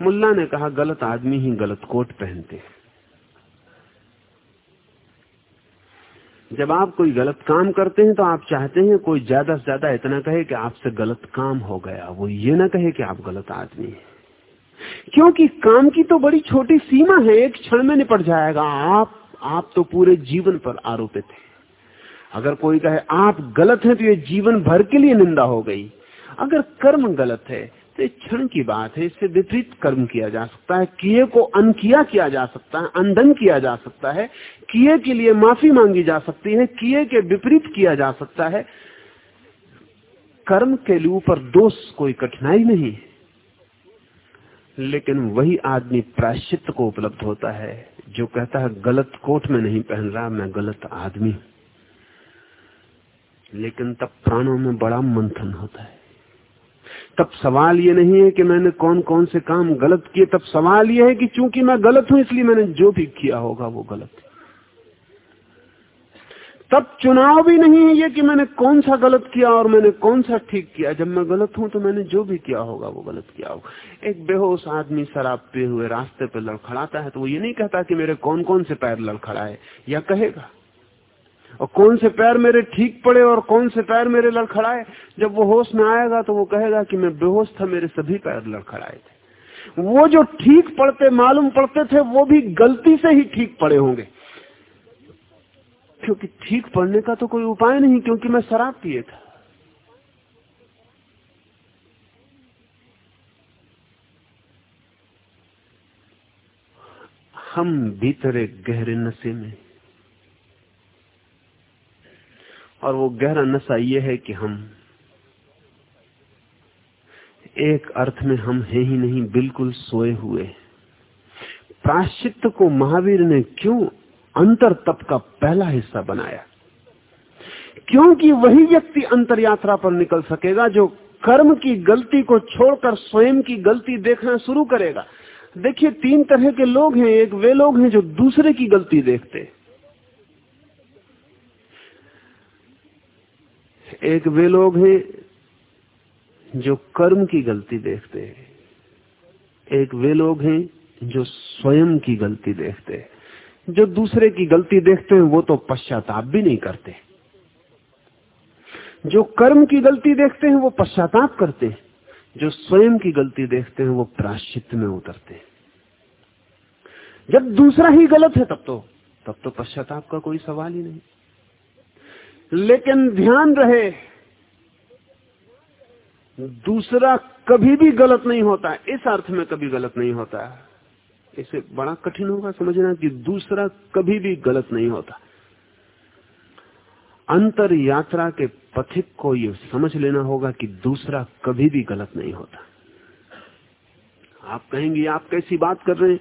मुल्ला ने कहा, गलत आदमी ही गलत कोट पहनते जब आप कोई गलत काम करते हैं तो आप चाहते हैं कोई ज़्यादा से ज़्यादा इतना कहे कि आपसे गलत काम हो गया। वो ये ना कहे कि आप गलत आदमी हैं। क्योंकि काम की तो बड़ी छोटी सीमा है, एक क्षण में निपट जाएगा। आप आप तो पूरे जीवन पर आरोपित है। अगर कोई कहे, आप गलत हैं तो ये जीवन भर के लिए निंदा हो गई। अगर कर्म गलत है तो क्षण की बात है, इससे विपरीत कर्म किया जा सकता है। किए को अनकिया किया जा सकता है अंधन किया जा सकता है। किए के लिए माफ़ी मांगी जा सकती है, किए के विपरीत किया जा सकता है। कर्म के लिए ऊपर दोष कोई कठिनाई नहीं लेकिन वही आदमी प्राश्चित को उपलब्ध होता है, जो कहता है, गलत कोट में नहीं पहन रहा, मैं गलत आदमी लेकिन तब प्राणों में बड़ा मंथन होता है। तब सवाल ये नहीं है कि मैंने कौन कौन से काम गलत किए, तब सवाल ये है कि चूँकि मैं गलत हूँ, इसलिए मैंने जो भी किया होगा वो गलत है। तब चुनाव भी नहीं है ये कि मैंने कौन सा गलत किया और मैंने कौन सा ठीक किया। जब मैं गलत हूँ तो मैंने जो भी किया होगा वो गलत किया होगा। एक बेहोश आदमी शराब पे हुए रास्ते पे लड़खड़ाता है तो वो ये नहीं कहता कि मेरे कौन कौन से पैर लड़खड़ाए, या कहेगा? और कौन से पैर मेरे ठीक पड़े और कौन से पैर मेरे लड़खड़ाए? जब वो होश में आएगा तो वो कहेगा कि मैं बेहोश था, मेरे सभी पैर लड़खड़ाए थे। वो जो ठीक पड़ते, मालूम पड़ते थे, वो भी गलती से ही ठीक पड़े होंगे। क्योंकि ठीक पड़ने का तो कोई उपाय नहीं, क्योंकि मैं शराब पिए था। हम भीतर एक गहरे नशे में और वो गहरा नशा ये है कि हम एक अर्थ में हम है ही नहीं, बिल्कुल सोए हुए प्राश्चित को महावीर ने क्यों अंतर तप का पहला हिस्सा बनाया? क्योंकि वही व्यक्ति अंतर यात्रा पर निकल सकेगा जो कर्म की गलती को छोड़कर स्वयं की गलती देखना शुरू करेगा। देखिए, तीन तरह के लोग हैं। एक वे लोग हैं जो दूसरे की गलती देखते हैं। एक वे लोग हैं जो कर्म की गलती देखते हैं। एक वे लोग हैं जो स्वयं की गलती देखते हैं। जो दूसरे की गलती देखते हैं, वो तो पश्चाताप भी नहीं करते। जो कर्म की गलती देखते हैं, वो पश्चाताप करते हैं। जो स्वयं की गलती देखते हैं, वो प्राश्चित में उतरते हैं। जब दूसरा ही गलत है, तब तो तब तो पश्चाताप का कोई सवाल ही नहीं। लेकिन ध्यान रहे, दूसरा कभी भी गलत नहीं होता इस अर्थ में कभी गलत नहीं होता इसे बड़ा कठिन होगा समझना कि दूसरा कभी भी गलत नहीं होता। अंतर यात्रा के पथिक को यह समझ लेना होगा कि दूसरा कभी भी गलत नहीं होता। आप कहेंगे, आप कैसी बात कर रहे हैं?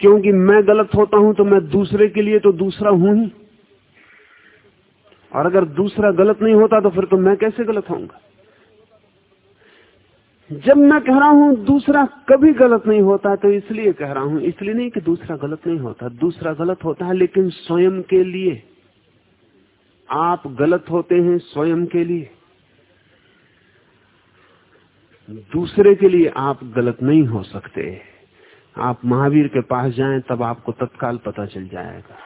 क्योंकि मैं गलत होता हूँ तो मैं दूसरे के लिए तो दूसरा हूँ ही। और अगर दूसरा गलत नहीं होता तो फिर तो मैं कैसे गलत होऊँगा? जब मैं कह रहा हूँ दूसरा कभी गलत नहीं होता तो इसलिए कह रहा हूँ, इसलिए नहीं कि दूसरा गलत नहीं होता। दूसरा गलत होता है लेकिन स्वयं के लिए। आप गलत होते हैं स्वयं के लिए। दूसरे के लिए आप गलत नहीं हो सकते। आप महावीर के पास जाएँ, तब आपको तत्काल पता चल जाएगा।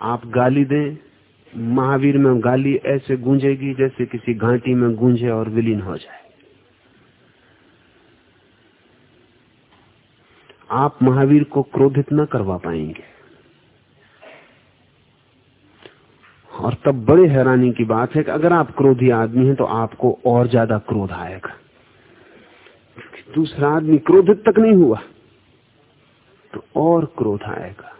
आप गाली दें, महावीर में गाली ऐसे गूंजेगी जैसे किसी घाटी में गूंजे और विलीन हो जाए। आप महावीर को क्रोधित न करवा पाएँगे। और तब बड़े हैरानी की बात है कि अगर आप क्रोधी आदमी हैं तो आपको और ज़्यादा क्रोध आएगा। दूसरा आदमी क्रोधित तक नहीं हुआ तो और क्रोध आएगा।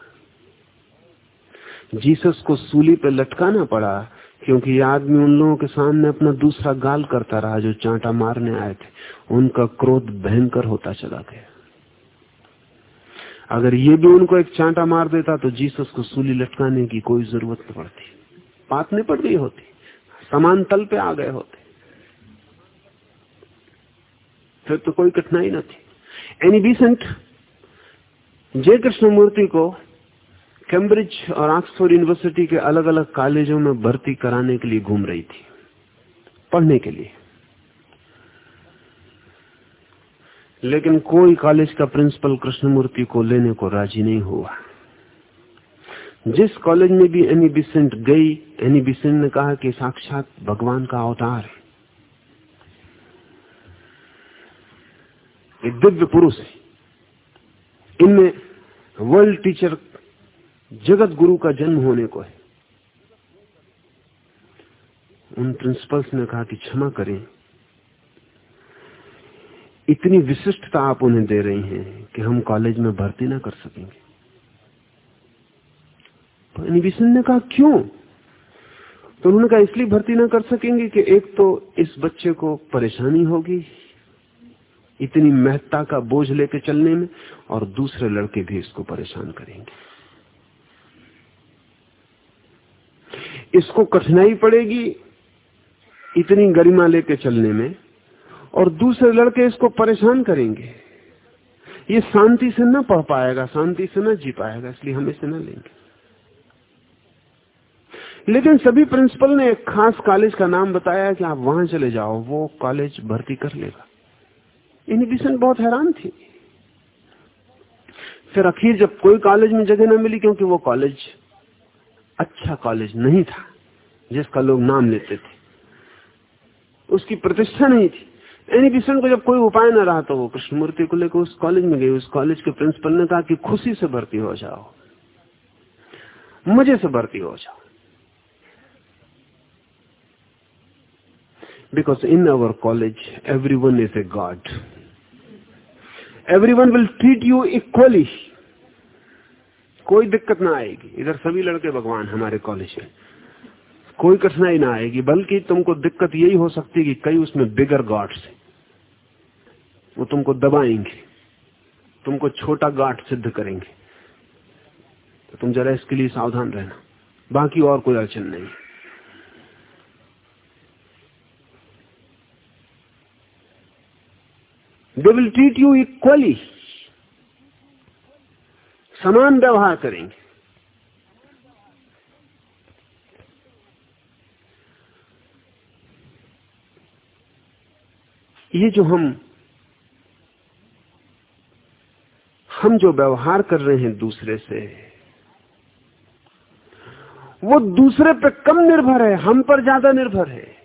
जीसस को सूली पर लटकाना पड़ा, क्योंकि ये आदमी उन लोगों के सामने अपना दूसरा गाल करता रहा जो चांटा मारने आए थे। उनका क्रोध भयंकर होता चला गया। अगर ये भी उनको एक चांटा मार देता तो जीसस को सूली लटकाने की कोई ज़रूरत न पड़ती। बात नहीं पड़ गई होती। समान तल पे आ गए होते। फिर तो कोई कठिनाई न थी। एनी बीसेंट जय कृष्ण मूर्ति को कैम्ब्रिज और ऑक्सफोर्ड यूनिवर्सिटी के अलग अलग कॉलेजों में भर्ती कराने के लिए घूम रही थी। पढ़ने के लिए। लेकिन कोई कॉलेज का प्रिंसिपल कृष्णमूर्ति को लेने को राज़ी नहीं हुआ। जिस कॉलेज में भी एनी बिसेंट गई एनी बिसेंट ने कहा कि साक्षात भगवान का अवतार है। एक दिव्य पुरुष है। इनमें वर्ल्ड टीचर जगत गुरु का जन्म होने को है। उन प्रिंसिपल्स ने कहा कि क्षमा करें। इतनी विशिष्टता आप उन्हें दे रही हैं कि हम कॉलेज में भर्ती ना कर सकेंगे। तो एनिविशन ने कहा, क्यों? तो उन्होंने कहा, इसलिए भर्ती ना कर सकेंगे कि एक तो इस बच्चे को परेशानी होगी इतनी महत्ता का बोझ लेके चलने में और दूसरे लड़के भी इसको परेशान करेंगे। इसको कठिनाई पड़ेगी इतनी गरिमा लेके चलने में और दूसरे लड़के इसको परेशान करेंगे। ये शांति से न पढ़ पाएगा, शांति से ना जी पाएगा, इसलिए हम इसे न लेंगे। लेकिन सभी प्रिंसिपल ने एक खास कॉलेज का नाम बताया कि आप वहाँ चले जाओ, वो कॉलेज भर्ती कर लेगा। इनिबिशन बहुत हैरान थी। फिर आखिर जब कोई कॉलेज में जगह ना मिली क्योंकि वो कॉलेज अच्छा कॉलेज नहीं था, जिसका लोग नाम लेते थे। उसकी प्रतिष्ठा नहीं थी। एनिबिशन को जब कोई उपाय न रहा तो वो कृष्णमूर्ति को लेकर उस कॉलेज में गई उस कॉलेज के प्रिंसिपल ने कहा कि खुशी से भर्ती हो जाओ। मज़े से भर्ती हो जाओ। Because in because in our college, everyone is a god. Everyone will treat you equally. कोई दिक्कत ना आएगी। इधर सभी लड़के भगवान हमारे कॉलेज में कोई कठिनाई ना आएगी, बल्कि तुमको दिक्कत यही हो सकती है कि कई उसमें बिगर गॉड्स है। वो तुमको दबाएँगे। तुमको छोटा गाठ सिद्ध करेंगे। तो तुम जरा इसके लिए सावधान रहना। बाकी और कोई अड़चन नहीं। They will treat you equally समान व्यवहार करेंगे। ये जो हम हम जो व्यवहार कर रहे हैं दूसरे से, वो दूसरे पे कम निर्भर है, हम पर ज़्यादा निर्भर है।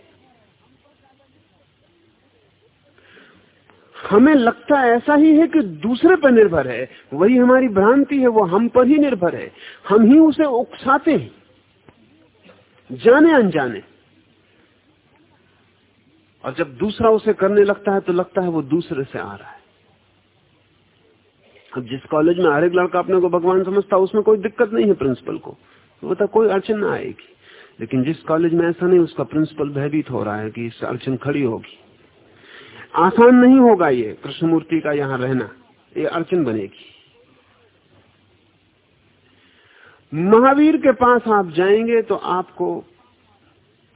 हमें लगता ऐसा ही है कि दूसरे पर निर्भर है। वही हमारी भ्रांति है, वो हम पर ही निर्भर है। हम ही उसे उकसाते हैं। जाने अनजाने। और जब दूसरा उसे करने लगता है तो लगता है वो दूसरे से आ रहा है। अब जिस कॉलेज में हर एक लड़का अपने को भगवान समझता है उसमें कोई दिक्कत नहीं है प्रिंसिपल को। तो बता कोई अड़चन ना आएगी। लेकिन जिस कॉलेज में ऐसा नहीं, उसका प्रिंसिपल भयभीत हो रहा है कि इससे अड़चन खड़ी होगी। आसान नहीं होगा ये कृष्णमूर्ति का यहाँ रहना। ये अड़चन बनेगी। महावीर के पास आप जाएँगे तो आपको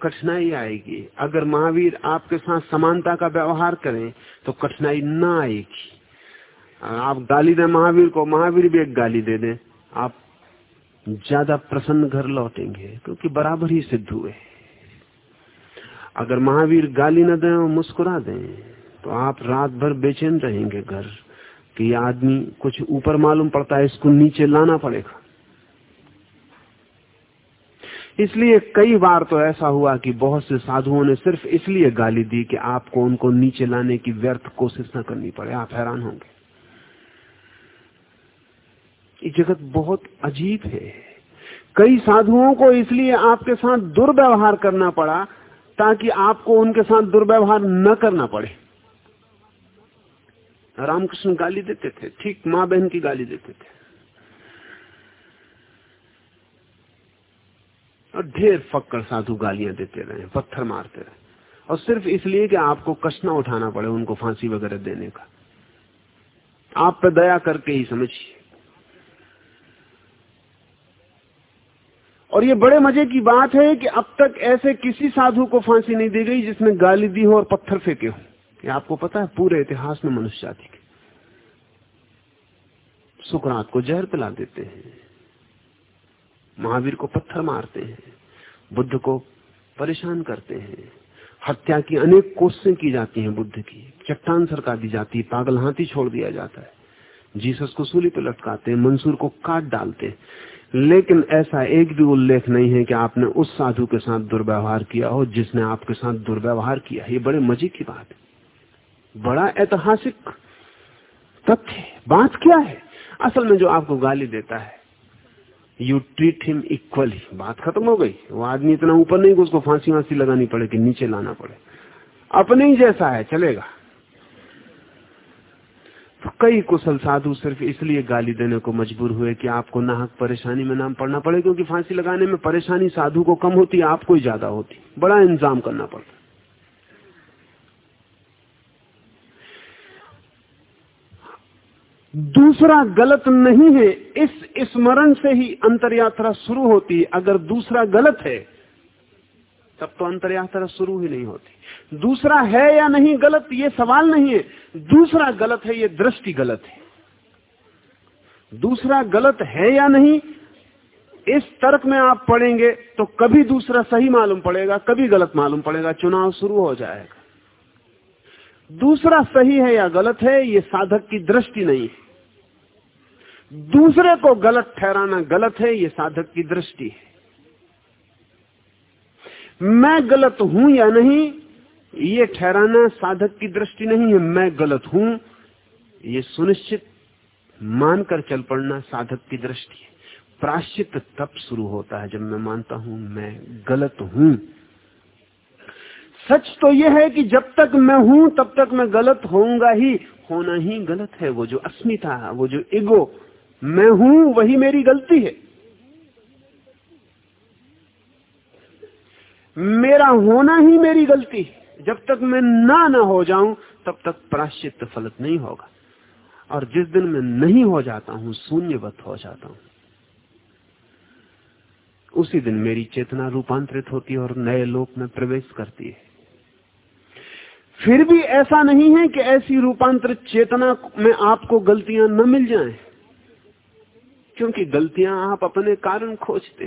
कठिनाई आएगी। अगर महावीर आपके साथ समानता का व्यवहार करें तो कठिनाई ना आएगी। आप गाली दें महावीर को, महावीर भी एक गाली दे दें। आप ज़्यादा प्रसन्न घर लौटेंगे, क्योंकि बराबर ही सिद्ध हुए। अगर महावीर गाली न दें और मुस्कुरा दें तो आप रात भर बेचैन रहेंगे घर कि आदमी कुछ ऊपर मालूम पड़ता है, इसको नीचे लाना पड़ेगा। इसलिए कई बार तो ऐसा हुआ कि बहुत से साधुओं ने सिर्फ़ इसलिए गाली दी कि आपको उनको नीचे लाने की व्यर्थ कोशिश न करनी पड़े, आप हैरान होंगे। ये जगत बहुत अजीब है। कई साधुओं को इसलिए आपके साथ दुर्व्यवहार करना पड़ा ताकि आपको उनके साथ दुर्व्यवहार न करना पड़े। रामकृष्ण गाली देते थे, ठीक माँ बहन की गाली देते थे। और ढेर फक्कर साधु गालियाँ देते रहे, पत्थर मारते रहे। और सिर्फ़ इसलिए कि आपको कष्ट उठाना पड़े उनको फांसी वगैरह देने का। आप पे दया करके ही समझिए। और ये बड़े मज़े की बात है कि अब तक ऐसे किसी साधु को फांसी नहीं दी गई जिसने गाली दी हो और पत्थर फेंके हो। ये आपको पता है, पूरे इतिहास में मनुष्य जाति के। सुकरात को जहर पिला देते हैं, महावीर को पत्थर मारते हैं, बुद्ध को परेशान करते हैं। हत्या की अनेक कोशिशें की जाती हैं बुद्ध की। चट्टान सरका दी जाती है, पागल हाथी छोड़ दिया जाता है। जीसस को सूली पर लटकाते हैं, मंसूर को काट डालते हैं। लेकिन ऐसा एक भी उल्लेख नहीं है कि आपने उस साधु के साथ दुर्व्यवहार किया हो जिसने आपके साथ दुर्व्यवहार किया। ये बड़े मज़े की बात है। बड़ा ऐतिहासिक तथ्य बात क्या है? असल में जो आपको गाली देता है यू ट्रीट हिम इक्वली बात खत्म हो गई। वो आदमी इतना ऊपर नहीं उसको फांसी वांसी लगानी पड़े कि नीचे लाना पड़े। अपने ही जैसा है, चलेगा। तो कई कुशल साधु सिर्फ़ इसलिए गाली देने को मजबूर हुए कि आपको नाहक परेशानी में नाम पड़ना पड़े, क्योंकि फांसी लगाने में परेशानी साधु को कम होती, आपको ही ज़्यादा होती। बड़ा इंतज़ाम करना पड़ता। दूसरा गलत नहीं है, इस स्मरण से ही अंतर यात्रा शुरू होती है। अगर दूसरा गलत है, तब तो अंतर्यात्रा शुरू ही नहीं होती। दूसरा है या नहीं गलत, ये सवाल नहीं है। दूसरा गलत है, ये दृष्टि गलत है। दूसरा गलत है या नहीं, इस तर्क में आप पढ़ेंगे तो कभी दूसरा सही मालूम पड़ेगा, कभी गलत मालूम पड़ेगा, चुनाव शुरू हो जाएगा। दूसरा सही है या गलत है, ये साधक की दृष्टि नहीं है। दूसरे को गलत ठहराना गलत है, ये साधक की दृष्टि है। मैं गलत हूँ या नहीं, ये ठहराना साधक की दृष्टि नहीं है, मैं गलत हूँ, ये सुनिश्चित मानकर चल पड़ना साधक की दृष्टि है। प्राश्चित तब शुरू होता है जब मैं मानता हूँ मैं गलत हूँ। सच तो यह है कि जब तक मैं हूँ, तब तक मैं गलत होऊँगा ही। होना ही गलत है, वो जो अस्मिता, वो जो इगो मैं हूँ वही मेरी गलती है। मेरा होना ही मेरी गलती है। जब तक मैं ना ना हो जाऊँ तब तक प्राश्चित फलत नहीं होगा। और जिस दिन मैं नहीं हो जाता हूँ शून्यवत हो जाता हूँ उसी दिन मेरी चेतना रूपांतरित होती है और नए लोक में प्रवेश करती है। फिर भी ऐसा नहीं है कि ऐसी रूपांतरित चेतना में आपको गलतियाँ न मिल जाएँ, क्योंकि गलतियाँ आप अपने कारण खोजते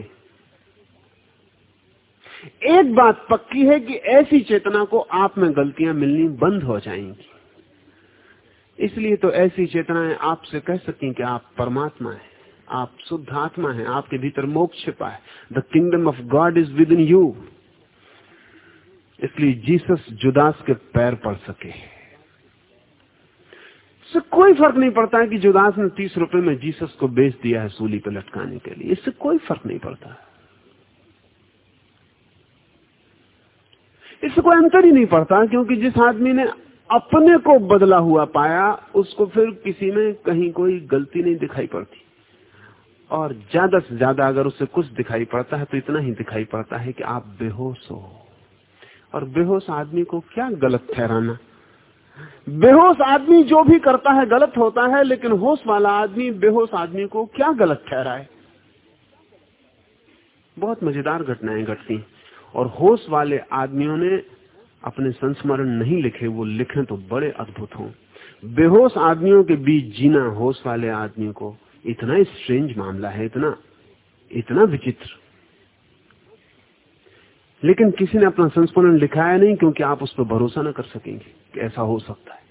एक बात पक्की है कि ऐसी चेतना को आप में गलतियाँ मिलनी बंद हो जाएँगी। इसलिए तो ऐसी चेतनाएँ आपसे कह सकें कि आप परमात्मा है, आप शुद्ध आत्मा है, आपके भीतर मोक्ष छिपा है। The kingdom of God is within you इसलिए जीसस जुदास के पैर पड़ सके इससे कोई फ़र्क नहीं पड़ता है कि जुदास ने तीस रुपए में जीसस को बेच दिया है सूली पे लटकाने के लिए। इससे कोई फ़र्क नहीं पड़ता। इससे कोई अंतर ही नहीं पड़ता, क्योंकि जिस आदमी ने अपने को बदला हुआ पाया, उसको फिर किसी में कहीं कोई गलती नहीं दिखाई पड़ती। और ज़्यादा से ज़्यादा अगर उसे कुछ दिखाई पड़ता है तो इतना ही दिखाई पड़ता है कि आप बेहोश हो। और बेहोश आदमी को क्या गलत ठहराना? बेहोश आदमी जो भी करता है, गलत होता है, लेकिन होश वाला आदमी, बेहोश आदमी को क्या गलत ठहराए बहुत मज़ेदार घटनाएँ घटती और होश वाले आदमियों ने अपने संस्मरण नहीं लिखे, वो लिखे तो बड़े अद्भुत हों। बेहोश आदमियों के बीच जीना होश वाले आदमी को इतना स्ट्रेंज मामला है, इतना इतना विचित्र। लेकिन किसी ने अपना संस्मरण लिखाया नहीं क्योंकि आप उस पर भरोसा न कर सकेंगे कि ऐसा हो सकता है।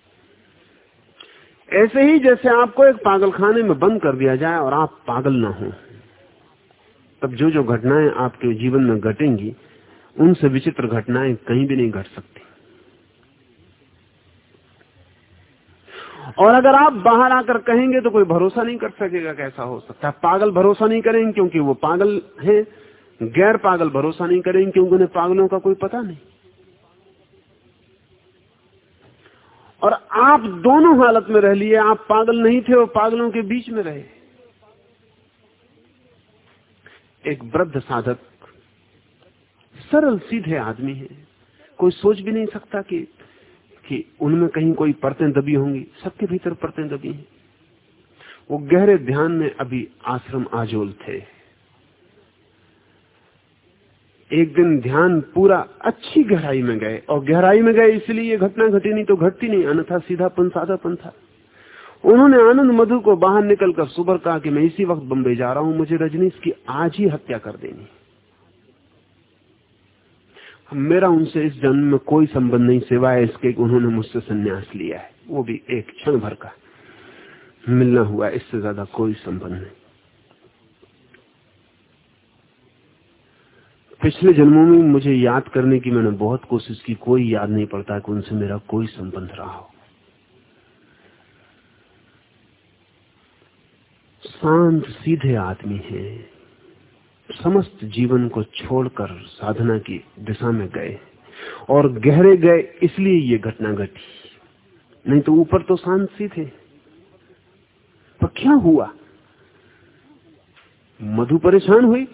ऐसे ही जैसे आपको एक पागल खाने में बंद कर दिया जाए और आप पागल ना हो, तब जो जो घटनाएँ आपके जीवन में घटेंगी, उनसे विचित्र घटनाएँ कहीं भी नहीं घट सकती। और अगर आप बाहर आकर कहेंगे तो कोई भरोसा नहीं कर सकेगा कैसा हो सकता है। पागल भरोसा नहीं करेंगे क्योंकि वो पागल है गैर पागल भरोसा नहीं करेंगे क्योंकि उन्हें पागलों का कोई पता नहीं। और आप दोनों हालत में रह लिए, आप पागल नहीं थे और पागलों के बीच में रहे। एक वृद्ध साधक, सरल सीधे आदमी है। कोई सोच भी नहीं सकता कि कि उनमें कहीं कोई परतें दबी होंगी। सबके भीतर परतें दबी हैं। वो गहरे ध्यान में अभी आश्रम आजोल थे। एक दिन ध्यान पूरा अच्छी गहराई में गए, और गहराई में गए इसलिए ये घटना घटी नहीं तो घटती नहीं, अन्यथा सीधापन सादापन था। उन्होंने आनंद मधु को बाहर निकलकर सुबह कहा कि मैं इसी वक्त बंबई जा रहा हूँ, मुझे रजनीश की आज ही हत्या कर देनी मेरा उनसे इस जन्म में कोई संबंध नहीं, सिवाय इसके उन्होंने मुझसे संन्यास लिया है। वो भी एक क्षण भर का मिलना हुआ, इससे ज़्यादा कोई संबंध नहीं। पिछले जन्मों में मुझे याद करने की मैंने बहुत कोशिश की, कोई याद नहीं पड़ता कि उनसे मेरा कोई संबंध रहा हो। शांत, सीधे आदमी है। समस्त जीवन को छोड़कर साधना की दिशा में गए और गहरे गए, इसलिए ये घटना घटी। नहीं तो ऊपर तो शांत सी थे। पर क्या हुआ? मधु परेशान हुई?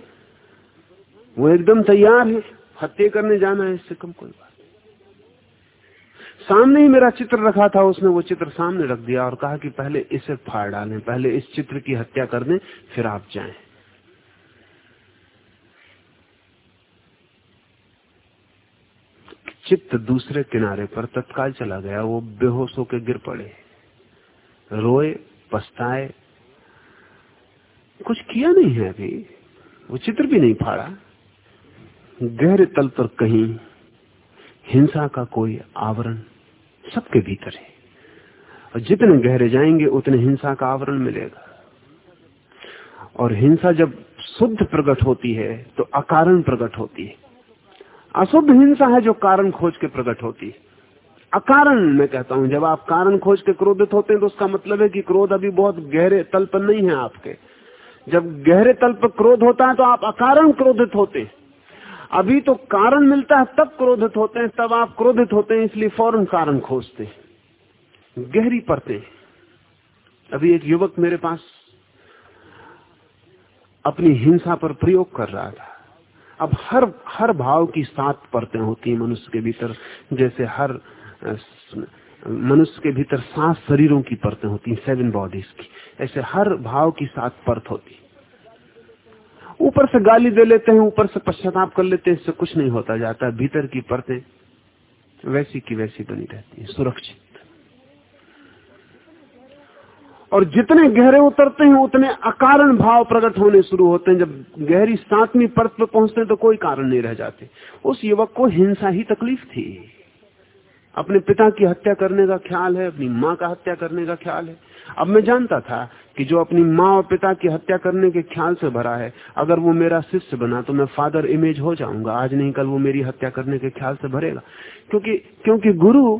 वो एकदम तैयार है। हत्या करने जाना है इससे कम कोई बात सामने ही मेरा चित्र रखा था, उसने वो चित्र सामने रख दिया और कहा कि पहले इसे फाड़ डालें, पहले इस चित्र की हत्या कर दें, फिर आप जाएँ। चित्त दूसरे किनारे पर तत्काल चला गया, वो बेहोश होकर गिर पड़े। रोए, पछताए। कुछ किया नहीं है अभी। वो चित्र भी नहीं फाड़ा। गहरे तल पर कहीं हिंसा का कोई आवरण सबके भीतर है। और जितने गहरे जाएँगे, उतने हिंसा का आवरण मिलेगा। और हिंसा जब शुद्ध प्रकट होती है तो अकारण प्रकट होती है। अशुद्ध हिंसा है जो कारण खोज के प्रकट होती है। अकारण, मैं कहता हूँ, जब आप कारण खोज के क्रोधित होते हैं तो उसका मतलब है कि क्रोध अभी बहुत गहरे तल पर नहीं है आपके। जब गहरे तल पर क्रोध होता है तो आप अकारण क्रोधित होते हैं। अभी तो कारण मिलता है, तब क्रोधित होते हैं, तब आप क्रोधित होते हैं, इसलिए फ़ौरन कारण खोजते गहरी परतें अभी एक युवक मेरे पास अपनी हिंसा पर प्रयोग कर रहा था। अब हर हर भाव की सात परतें होती है मनुष्य के भीतर, जैसे हर मनुष्य के भीतर सात शरीरों की परतें होती हैं सेवन बॉडीज की। ऐसे हर भाव की सात परत होती ऊपर से गाली दे लेते हैं, ऊपर से पश्चाताप कर लेते हैं, इससे कुछ नहीं होता जाता। भीतर की परतें वैसी की वैसी बनी रहती है, सुरक्षित। और जितने गहरे उतरते हैं, उतने अकारण भाव प्रकट होने शुरू होते हैं। जब गहरी सातवीं परत पर पहुँचते हैं तो कोई कारण नहीं रह जाते। उस युवक को हिंसा ही तकलीफ़ थी। अपने पिता की हत्या करने का ख्याल है, अपनी माँ का हत्या करने का ख्याल है। अब मैं जानता था कि जो अपनी माँ और पिता की हत्या करने के ख्याल से भरा है, अगर वो मेरा शिष्य बना तो मैं फादर इमेज हो जाऊँगा। आज नहीं, कल वो मेरी हत्या करने के ख्याल से भरेगा। क्योंकि क्योंकि गुरु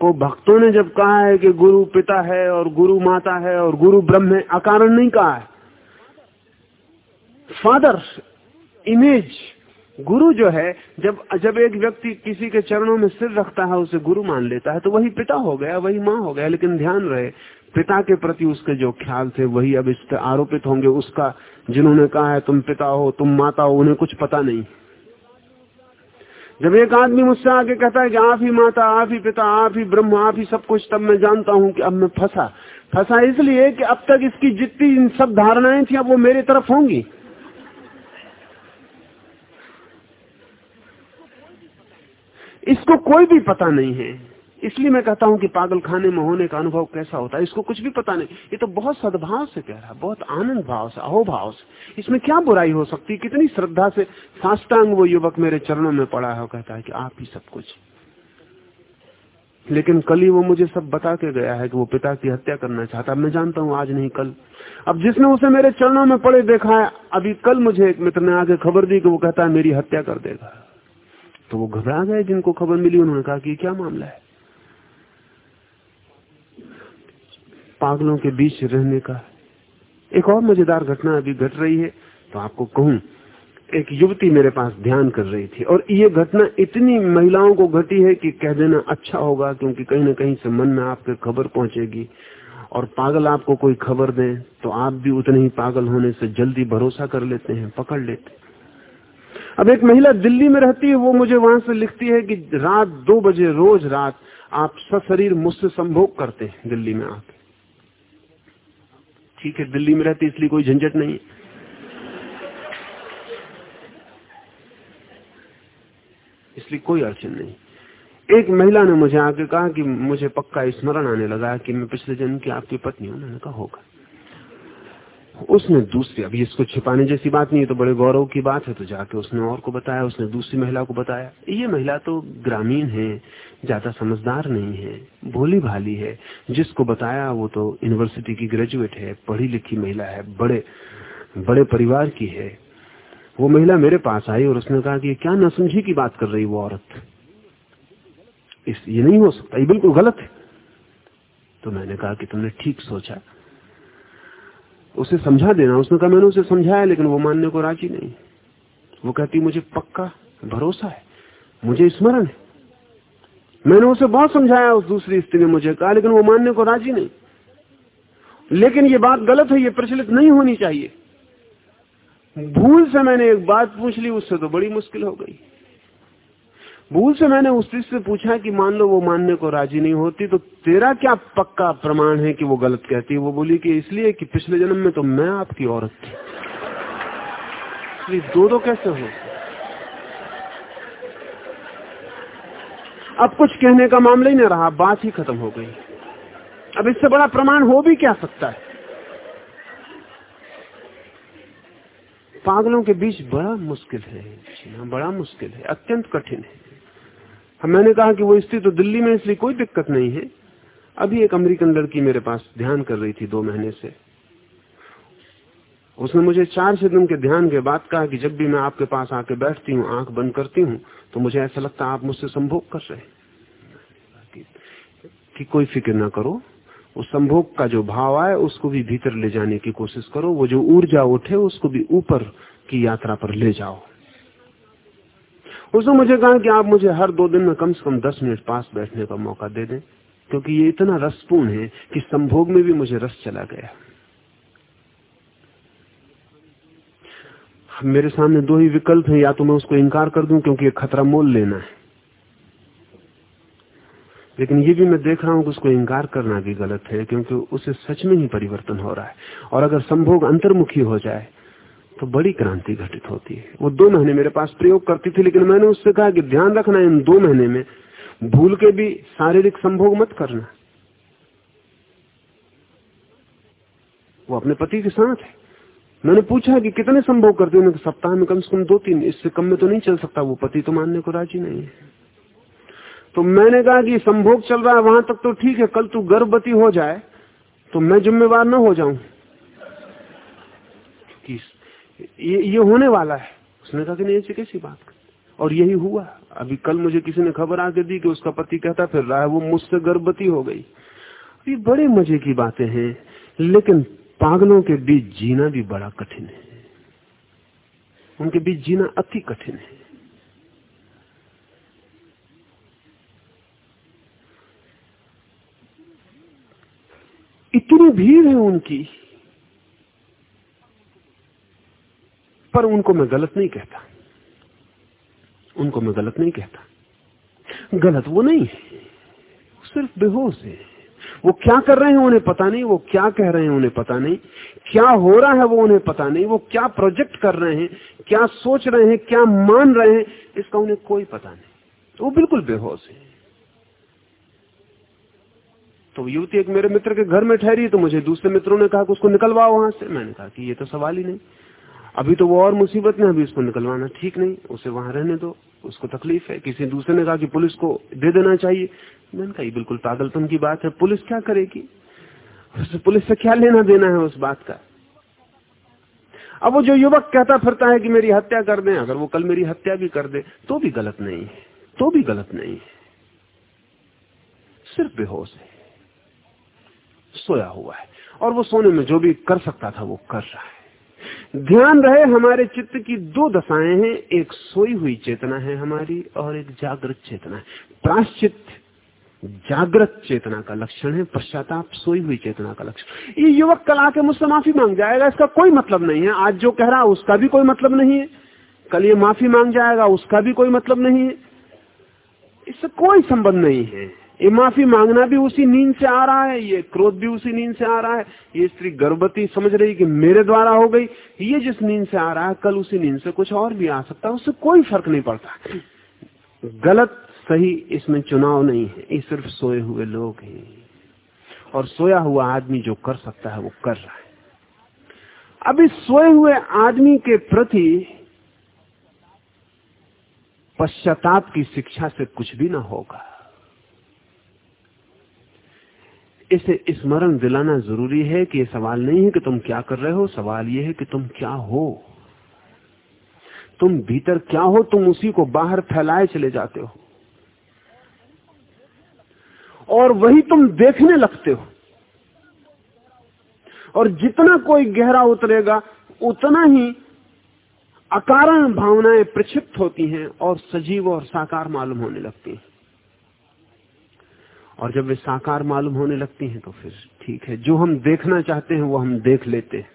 को भक्तों ने जब कहा है कि गुरु पिता है और गुरु माता है और गुरु ब्रह्म है, अकारण नहीं कहा है। फादर इमेज गुरु जो है, जब जब एक व्यक्ति किसी के चरणों में सिर रखता है, उसे गुरु मान लेता है तो वही पिता हो गया, वही माँ हो गया, लेकिन ध्यान रहे, पिता के प्रति उसके जो ख्याल थे, वही अब इस पर आरोपित होंगे, उसका, जिन्होंने कहा है, तुम पिता हो, तुम माता हो, उन्हें कुछ पता नहीं। जब एक आदमी मुझसे आके कहता है कि आप ही माता, आप ही पिता, आप ही ब्रह्म, आप ही सब कुछ, तब मैं जानता हूँ कि अब मैं फंसा। फंसा इसलिए कि अब तक इसकी जितनी इन सब धारणाएँ थी, अब वो मेरी तरफ़ होंगी। इसको कोई भी पता नहीं है। इसलिए मैं कहता हूँ कि पागल खाने में होने का अनुभव कैसा होता है, इसको कुछ भी पता नहीं। ये तो बहुत सद्भाव से कह रहा है, बहुत आनंद भाव से, अहोभाव से। इसमें क्या बुराई हो सकती है? कितनी श्रद्धा से साष्टांग वो युवक मेरे चरणों में पड़ा है कहता है कि आप ही सब कुछ। लेकिन कल ही वो मुझे सब बता के गया है कि वो पिता की हत्या करना चाहता मैं जानता हूँ आज नहीं कल। अब जिसने उसे मेरे चरणों में पड़े देखा है, अभी कल मुझे एक मित्र ने आगे खबर दी कि वो कहता है, मेरी हत्या कर देगा। तो वो घबरा गए, जिनको खबर मिली उन्होंने कहा कि क्या मामला है? पागलों के बीच रहने का एक और मज़ेदार घटना अभी घट रही है। तो आपको कहूँ, एक युवती मेरे पास ध्यान कर रही थी और ये घटना इतनी महिलाओं को घटी है कि कह देना अच्छा होगा, क्योंकि कहीं ना कहीं से मन में आपके खबर पहुंचेगी। और पागल आपको कोई खबर दे तो आप भी उतने ही पागल होने से जल्दी भरोसा कर लेते हैं, पकड़ लेते हैं। अब एक महिला दिल्ली में रहती है, वो मुझे वहाँ से लिखती है कि रात दो बजे रोज रात आप सशरीर मुझसे संभोग करते हैं, दिल्ली में आके। ठीक है, दिल्ली में रहती इसलिए कोई झंझट नहीं इसलिए कोई अड़चन नहीं। एक महिला ने मुझे आके कहा कि मुझे पक्का स्मरण आने लगा कि मैं पिछले जन्म की आपकी पत्नी हूँ, मैंने कहा, होगा। उसने दूसरी, अभी इसको छिपाने जैसी बात नहीं है तो बड़े गौरव की बात है तो जाके उसने और को बताया, उसने दूसरी महिला को बताया। ये महिला तो ग्रामीण है, ज़्यादा समझदार नहीं है, भोली भाली है। जिसको बताया, वो तो यूनिवर्सिटी की ग्रेजुएट है, पढ़ी लिखी महिला है, बड़े बड़े परिवार की है। वो महिला मेरे पास आई और उसने कहा कि क्या न समझी की बात कर रही वो औरत? इस, ये नहीं हो सकता, ये बिल्कुल गलत है। तो मैंने कहा कि तुमने ठीक सोचा। उसे समझा देना। उसने कहा, मैंने उसे समझाया, लेकिन वो मानने को राज़ी नहीं। वो कहती, मुझे पक्का भरोसा है। मुझे स्मरण है। मैंने उसे बहुत समझाया, उस दूसरी स्त्री ने मुझे कहा, लेकिन वो मानने को राज़ी नहीं। लेकिन ये बात गलत है, ये प्रचलित नहीं होनी चाहिए। भूल से मैंने एक बात पूछ ली, उससे तो बड़ी मुश्किल हो गई। भूल से मैंने उस चीज़ से पूछा कि मान लो वो मानने को राज़ी नहीं होती तो तेरा क्या पक्का प्रमाण है कि वो गलत कहती है? वो बोली कि इसलिए कि पिछले जन्म में तो मैं आपकी औरत थी। दो दो कैसे हो? अब कुछ कहने का मामला ही नहीं रहा, बात ही खत्म हो गई। अब इससे बड़ा प्रमाण हो भी क्या सकता है? पागलों के बीच बड़ा मुश्किल है जीना बड़ा मुश्किल है, अत्यंत कठिन है। मैंने कहा कि वो स्थिति तो दिल्ली में, इसलिए कोई दिक्कत नहीं है। अभी एक अमेरिकन लड़की मेरे पास ध्यान कर रही थी दो महीने से। उसने मुझे चार से दिन के ध्यान के बाद कहा कि जब भी मैं आपके पास आके बैठती हूँ, आँख बंद करती हूँ तो मुझे ऐसा लगता है आप मुझसे संभोग कर रहे हैं। कि कोई फ़िक्र ना करो। उस संभोग का जो भाव आए, उसको भी भीतर ले जाने की कोशिश करो। वो जो ऊर्जा उठे, उसको भी ऊपर की यात्रा पर ले जाओ। उसने मुझे कहा कि आप मुझे हर दो दिन में कम से कम दस मिनट पास बैठने का मौका दे दें, क्योंकि ये इतना रसपूर्ण है कि संभोग में भी मुझे रस चला गया। मेरे सामने दो ही विकल्प हैं, या तो मैं उसको इनकार कर दूँ, क्योंकि ये खतरा मोल लेना है। लेकिन ये भी मैं देख रहा हूँ कि उसको इनकार करना भी गलत है, क्योंकि उसे सच में ही परिवर्तन हो रहा है। और अगर संभोग अंतर्मुखी हो जाए तो बड़ी क्रांति घटित होती है। वो दो महीने मेरे पास प्रयोग करती थी, लेकिन मैंने उससे कहा कि ध्यान रखना, इन दो महीने में भूल के भी शारीरिक संभोग मत करना। वो अपने पति के साथ है। मैंने पूछा कि कितने संभोग करते हैं? सप्ताह में कम से कम दो तीन, इससे कम में तो नहीं चल सकता। वो पति तो मानने को राज़ी नहीं है। तो मैंने कहा कि संभोग चल रहा है, वहाँ तक तो ठीक है, कल तू गर्भवती हो जाए तो मैं जिम्मेवार ना हो जाऊँ। ये ये होने वाला है। उसने कहा कि नहीं, ऐसी कैसी बात? और यही हुआ। अभी कल मुझे किसी ने खबर आके दी कि उसका पति कहता फिर रहा है, वो मुझसे गर्भवती हो गई। ये बड़े मज़े की बातें हैं, लेकिन पागलों के बीच जीना भी बड़ा कठिन है। उनके बीच जीना अति कठिन है। इतनी भीड़ है उनकी। पर उनको मैं गलत नहीं कहता। उनको मैं गलत नहीं कहता। गलत वो नहीं है। सिर्फ़ बेहोश है। वो क्या कर रहे हैं उन्हें पता नहीं, वो क्या कह रहे हैं उन्हें पता नहीं। क्या हो रहा है वो उन्हें पता नहीं। वो क्या प्रोजेक्ट कर रहे हैं, क्या सोच रहे हैं, क्या मान रहे हैं, इसका उन्हें कोई पता नहीं। वो बिल्कुल बेहोश है। तो युवती एक मेरे मित्र के घर में ठहरी तो मुझे दूसरे मित्रों ने कहा कि उसको निकलवाओ वहाँ से। मैंने कहा कि ये तो सवाल ही नहीं। अभी तो वो और मुसीबत में अभी उसको निकलवाना ठीक नहीं, उसे वहाँ रहने दो, उसको तकलीफ़ है, किसी दूसरे ने कहा कि पुलिस को दे देना चाहिए। मैंने कहा बिल्कुल पागलपन की बात है, पुलिस क्या करेगी? पुलिस से क्या लेना देना है उस बात का? अब वो जो युवक कहता फिरता है कि मेरी हत्या कर दे, अगर वो कल मेरी हत्या भी कर दे तो भी गलत नहीं है तो भी गलत नहीं। है सिर्फ़ बेहोश है, सोया हुआ है, और वो सोने में जो भी कर सकता था, वो कर रहा है। ध्यान रहे, हमारे चित्त की दो दशाएँ हैं, एक सोई हुई चेतना है हमारी और एक जागृत चेतना है। प्राश्चित जागृत चेतना का लक्षण है, पश्चाताप सोई हुई चेतना का लक्षण। ये युवक कल आके मुझसे माफ़ी मांग जाएगा, इसका कोई मतलब नहीं है। आज जो कह रहा है उसका भी कोई मतलब नहीं है। कल ये माफ़ी मांग जाएगा, उसका भी कोई मतलब नहीं है। इससे कोई संबंध नहीं है। ये माफ़ी मांगना भी उसी नींद से आ रहा है, ये क्रोध भी उसी नींद से आ रहा है। ये स्त्री गर्भवती समझ रही कि मेरे द्वारा हो गई, ये जिस नींद से आ रहा है, कल उसी नींद से कुछ और भी आ सकता है, उससे कोई फ़र्क नहीं पड़ता। गलत सही इसमें चुनाव नहीं है, ये सिर्फ़ सोए हुए लोग हैं। और सोया हुआ आदमी जो कर सकता है, वो कर रहा है। अब इस सोए हुए आदमी के प्रति पश्चाताप की शिक्षा से कुछ भी ना होगा। इसे स्मरण दिलाना ज़रूरी है कि यह सवाल नहीं है कि तुम क्या कर रहे हो, सवाल यह है कि तुम क्या हो। तुम भीतर क्या हो, तुम उसी को बाहर फैलाए चले जाते हो। और वही तुम देखने लगते हो। और जितना कोई गहरा उतरेगा, उतना ही अकारण भावनाएँ प्रक्षिप्त होती हैं और सजीव और साकार मालूम होने लगती हैं। और जब वे साकार मालूम होने लगती हैं तो फिर ठीक है, जो हम देखना चाहते हैं वो हम देख लेते हैं।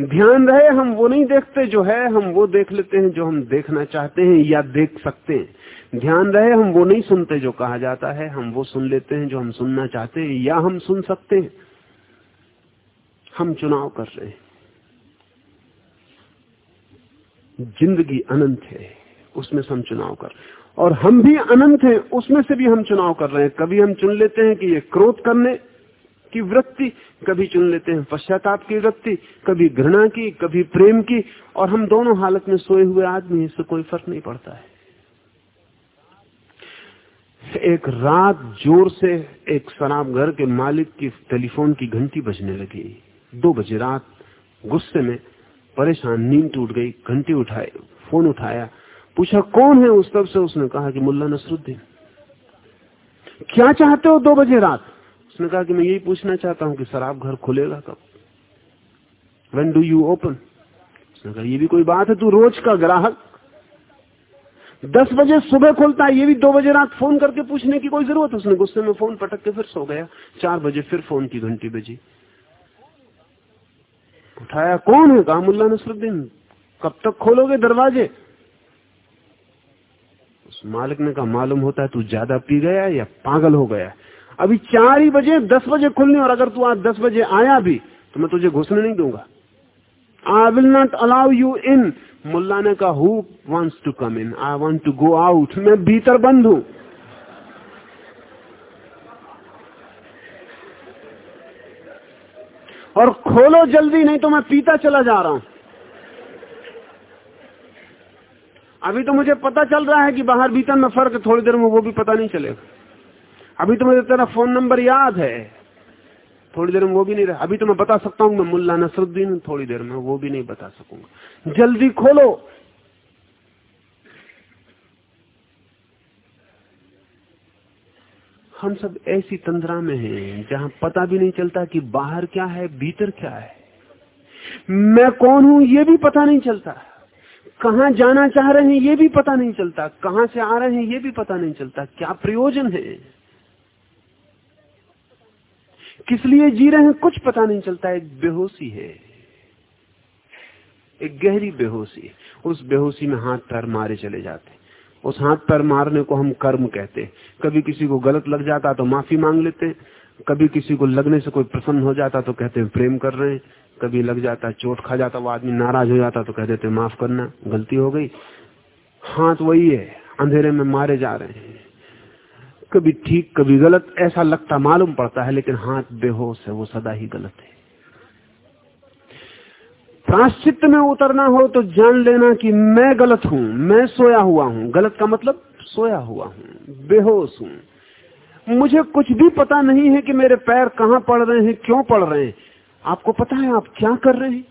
ध्यान रहे, हम वो नहीं देखते जो है, हम वो देख लेते हैं जो हम देखना चाहते हैं या देख सकते हैं। ध्यान रहे, हम वो नहीं सुनते जो कहा जाता है, हम वो सुन लेते हैं जो हम सुनना चाहते हैं या हम सुन सकते हैं। हम चुनाव कर रहे हैं। ज़िंदगी अनंत है, उसमें हम चुनाव कर और हम भी अनंत हैं, उसमें से भी हम चुनाव कर रहे हैं। कभी हम चुन लेते हैं कि ये क्रोध करने की वृत्ति, कभी चुन लेते हैं पश्चाताप की वृत्ति, कभी घृणा की, कभी प्रेम की, और हम दोनों हालत में सोए हुए आदमी इससे कोई फ़र्क नहीं पड़ता है। एक रात ज़ोर से एक शराब घर के मालिक की टेलीफोन की घंटी बजने लगी। दो बजे रात गुस्से में परेशान नींद टूट गई, घंटी उठाए फ़ोन उठाया पूछा, कौन है? उस तब से उसने कहा कि मुल्ला नसरुद्दीन। क्या चाहते हो दो बजे रात? उसने कहा कि मैं यही पूछना चाहता हूँ कि शराब घर खुलेगा कब? वेन डू यू ओपन उसने कहा, ये भी कोई बात है, तू रोज का ग्राहक। दस बजे सुबह खुलता है, ये भी दो बजे रात फ़ोन करके पूछने की कोई ज़रूरत उसने गुस्से में फ़ोन पटक के फिर सो गया। चार बजे फिर फ़ोन की घंटी बजी। उठाया, कौन है? कहा, मुल्ला नसरुद्दीन। कब तक खोलोगे दरवाजे? मालिक ने कहा, मालूम होता है तू ज़्यादा पी गया या पागल हो गया। अभी चार ही बजे, दस बजे खुलने और अगर तू आज दस बजे आया भी तो मैं तुझे घुसने नहीं दूँगा। I will not allow you in Mulla ने कहा who wants to come in I want to go out मैं भीतर बंद हूँ। और खोलो जल्दी, नहीं तो मैं पीता चला जा रहा हूँ। अभी तो मुझे पता चल रहा है कि बाहर भीतर में फ़र्क थोड़ी देर में वो भी पता नहीं चलेगा। अभी तो मुझे तेरा फ़ोन नंबर याद है। थोड़ी देर में वो भी नहीं रहा। अभी तो मैं बता सकता हूँ मैं मुल्ला नसरुद्दीन थोड़ी देर में वो भी नहीं बता सकूँगा। जल्दी खोलो। हम सब ऐसी तंद्रा में हैं, जहाँ पता भी नहीं चलता कि बाहर क्या है, भीतर क्या है। मैं कौन हूँ, ये भी पता नहीं चलता। कहाँ जाना चाह रहे हैं ये भी पता नहीं चलता। कहाँ से आ रहे हैं ये भी पता नहीं चलता। क्या प्रयोजन है? किस लिए जी रहे हैं कुछ पता नहीं चलता। एक बेहोशी है। एक गहरी बेहोशी है। उस बेहोशी में हाथ पैर मारे चले जाते उस हाथ पैर मारने को हम कर्म कहते कभी किसी को गलत लग जाता तो माफ़ी मांग लेते कभी किसी को लगने से कोई प्रसन्न हो जाता तो कहते हैं, प्रेम कर रहे हैं। कभी लग जाता, चोट खा जाता, वो आदमी नाराज़ हो जाता तो कह देते माफ़ करना, गलती हो गई। हाथ वही है, अंधेरे में मारे जा रहे हैं। कभी ठीक, कभी गलत, ऐसा लगता, मालूम पड़ता है, लेकिन हाथ बेहोश है, वो सदा ही गलत है। प्राश्चित में उतरना हो तो जान लेना कि मैं गलत हूँ, मैं सोया हुआ हूँ। गलत का मतलब सोया हुआ हूँ, बेहोश हूँ। मुझे कुछ भी पता नहीं है कि मेरे पैर कहाँ पड़ रहे हैं, क्यों पड़ रहे हैं। आपको पता है आप क्या कर रहे हैं?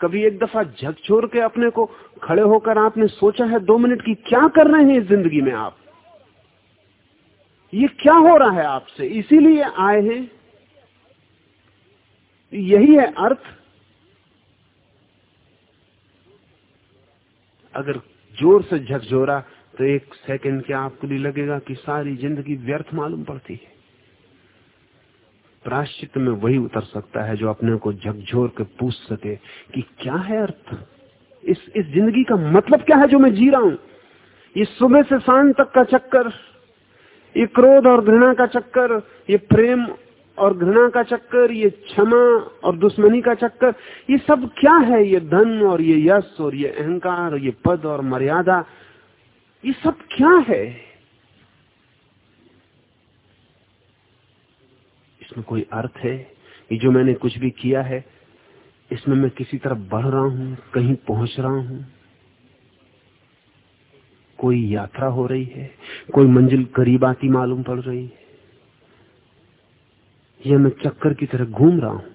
कभी एक दफ़ा झकझोर के अपने को खड़े होकर आपने सोचा है दो मिनट की क्या कर रहे हैं इस ज़िंदगी में आप? ये क्या हो रहा है आपसे? इसीलिए आए हैं। यही है अर्थ। अगर ज़ोर से झकझोरा तो एक सेकंड के आपको लिए लगेगा कि सारी ज़िंदगी व्यर्थ मालूम पड़ती है? प्राश्चित में वही उतर सकता है जो अपने को झकझोर के पूछ सके कि क्या है अर्थ? इस इस ज़िंदगी का मतलब क्या है जो मैं जी रहा हूँ? ये सुबह से शाम तक का चक्कर, ये क्रोध और घृणा का चक्कर, ये प्रेम और घृणा का चक्कर, ये क्षमा और दुश्मनी का चक्कर, ये सब क्या है? ये धन और ये यश और ये अहंकार और ये पद और मर्यादा ये सब क्या है? इसमें कोई अर्थ है? ये जो मैंने कुछ भी किया है, इसमें मैं किसी तरफ़ बढ़ रहा हूँ, कहीं पहुँच रहा हूँ। कोई यात्रा हो रही है, कोई मंजिल करीब आती मालूम पड़ रही है, या मैं चक्कर की तरह घूम रहा हूँ।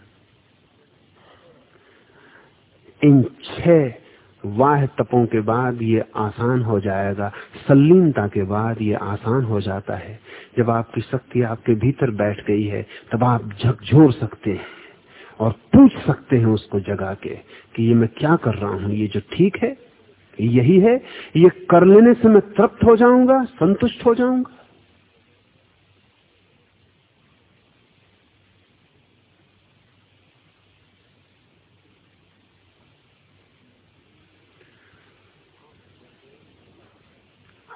इन छह वाह तपों के बाद ये आसान हो जाएगा सलीनता के बाद ये आसान हो जाता है। जब आपकी शक्ति आपके भीतर बैठ गई है, तब आप झकझोर सकते हैं और पूछ सकते हैं उसको जगा के कि ये मैं क्या कर रहा हूँ, ये जो ठीक है, यही है, ये कर लेने से मैं तृप्त हो जाऊँगा, संतुष्ट हो जाऊँगा।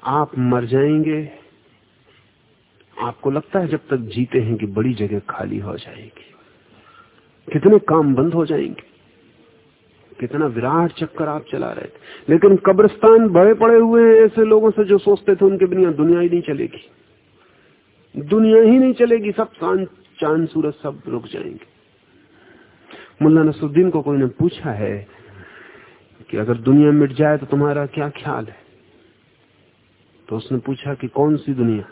आप मर जाएँगे। आपको लगता है जब तक जीते हैं कि बड़ी जगह खाली हो जाएगी। कितने काम बंद हो जाएँगे। कितना विराट चक्कर आप चला रहे थे। लेकिन कब्रिस्तान बड़े पड़े हुए हैं ऐसे लोगों से जो सोचते थे उनके बिना दुनिया ही नहीं चलेगी। दुनिया ही नहीं चलेगी, सब चाँद चाँद, सूरज सब रुक जाएँगे। मुल्ला नसरुद्दीन को कोई ने पूछा है कि अगर दुनिया मिट जाए तो तुम्हारा क्या ख्याल है? तो उसने पूछा कि कौन सी दुनिया?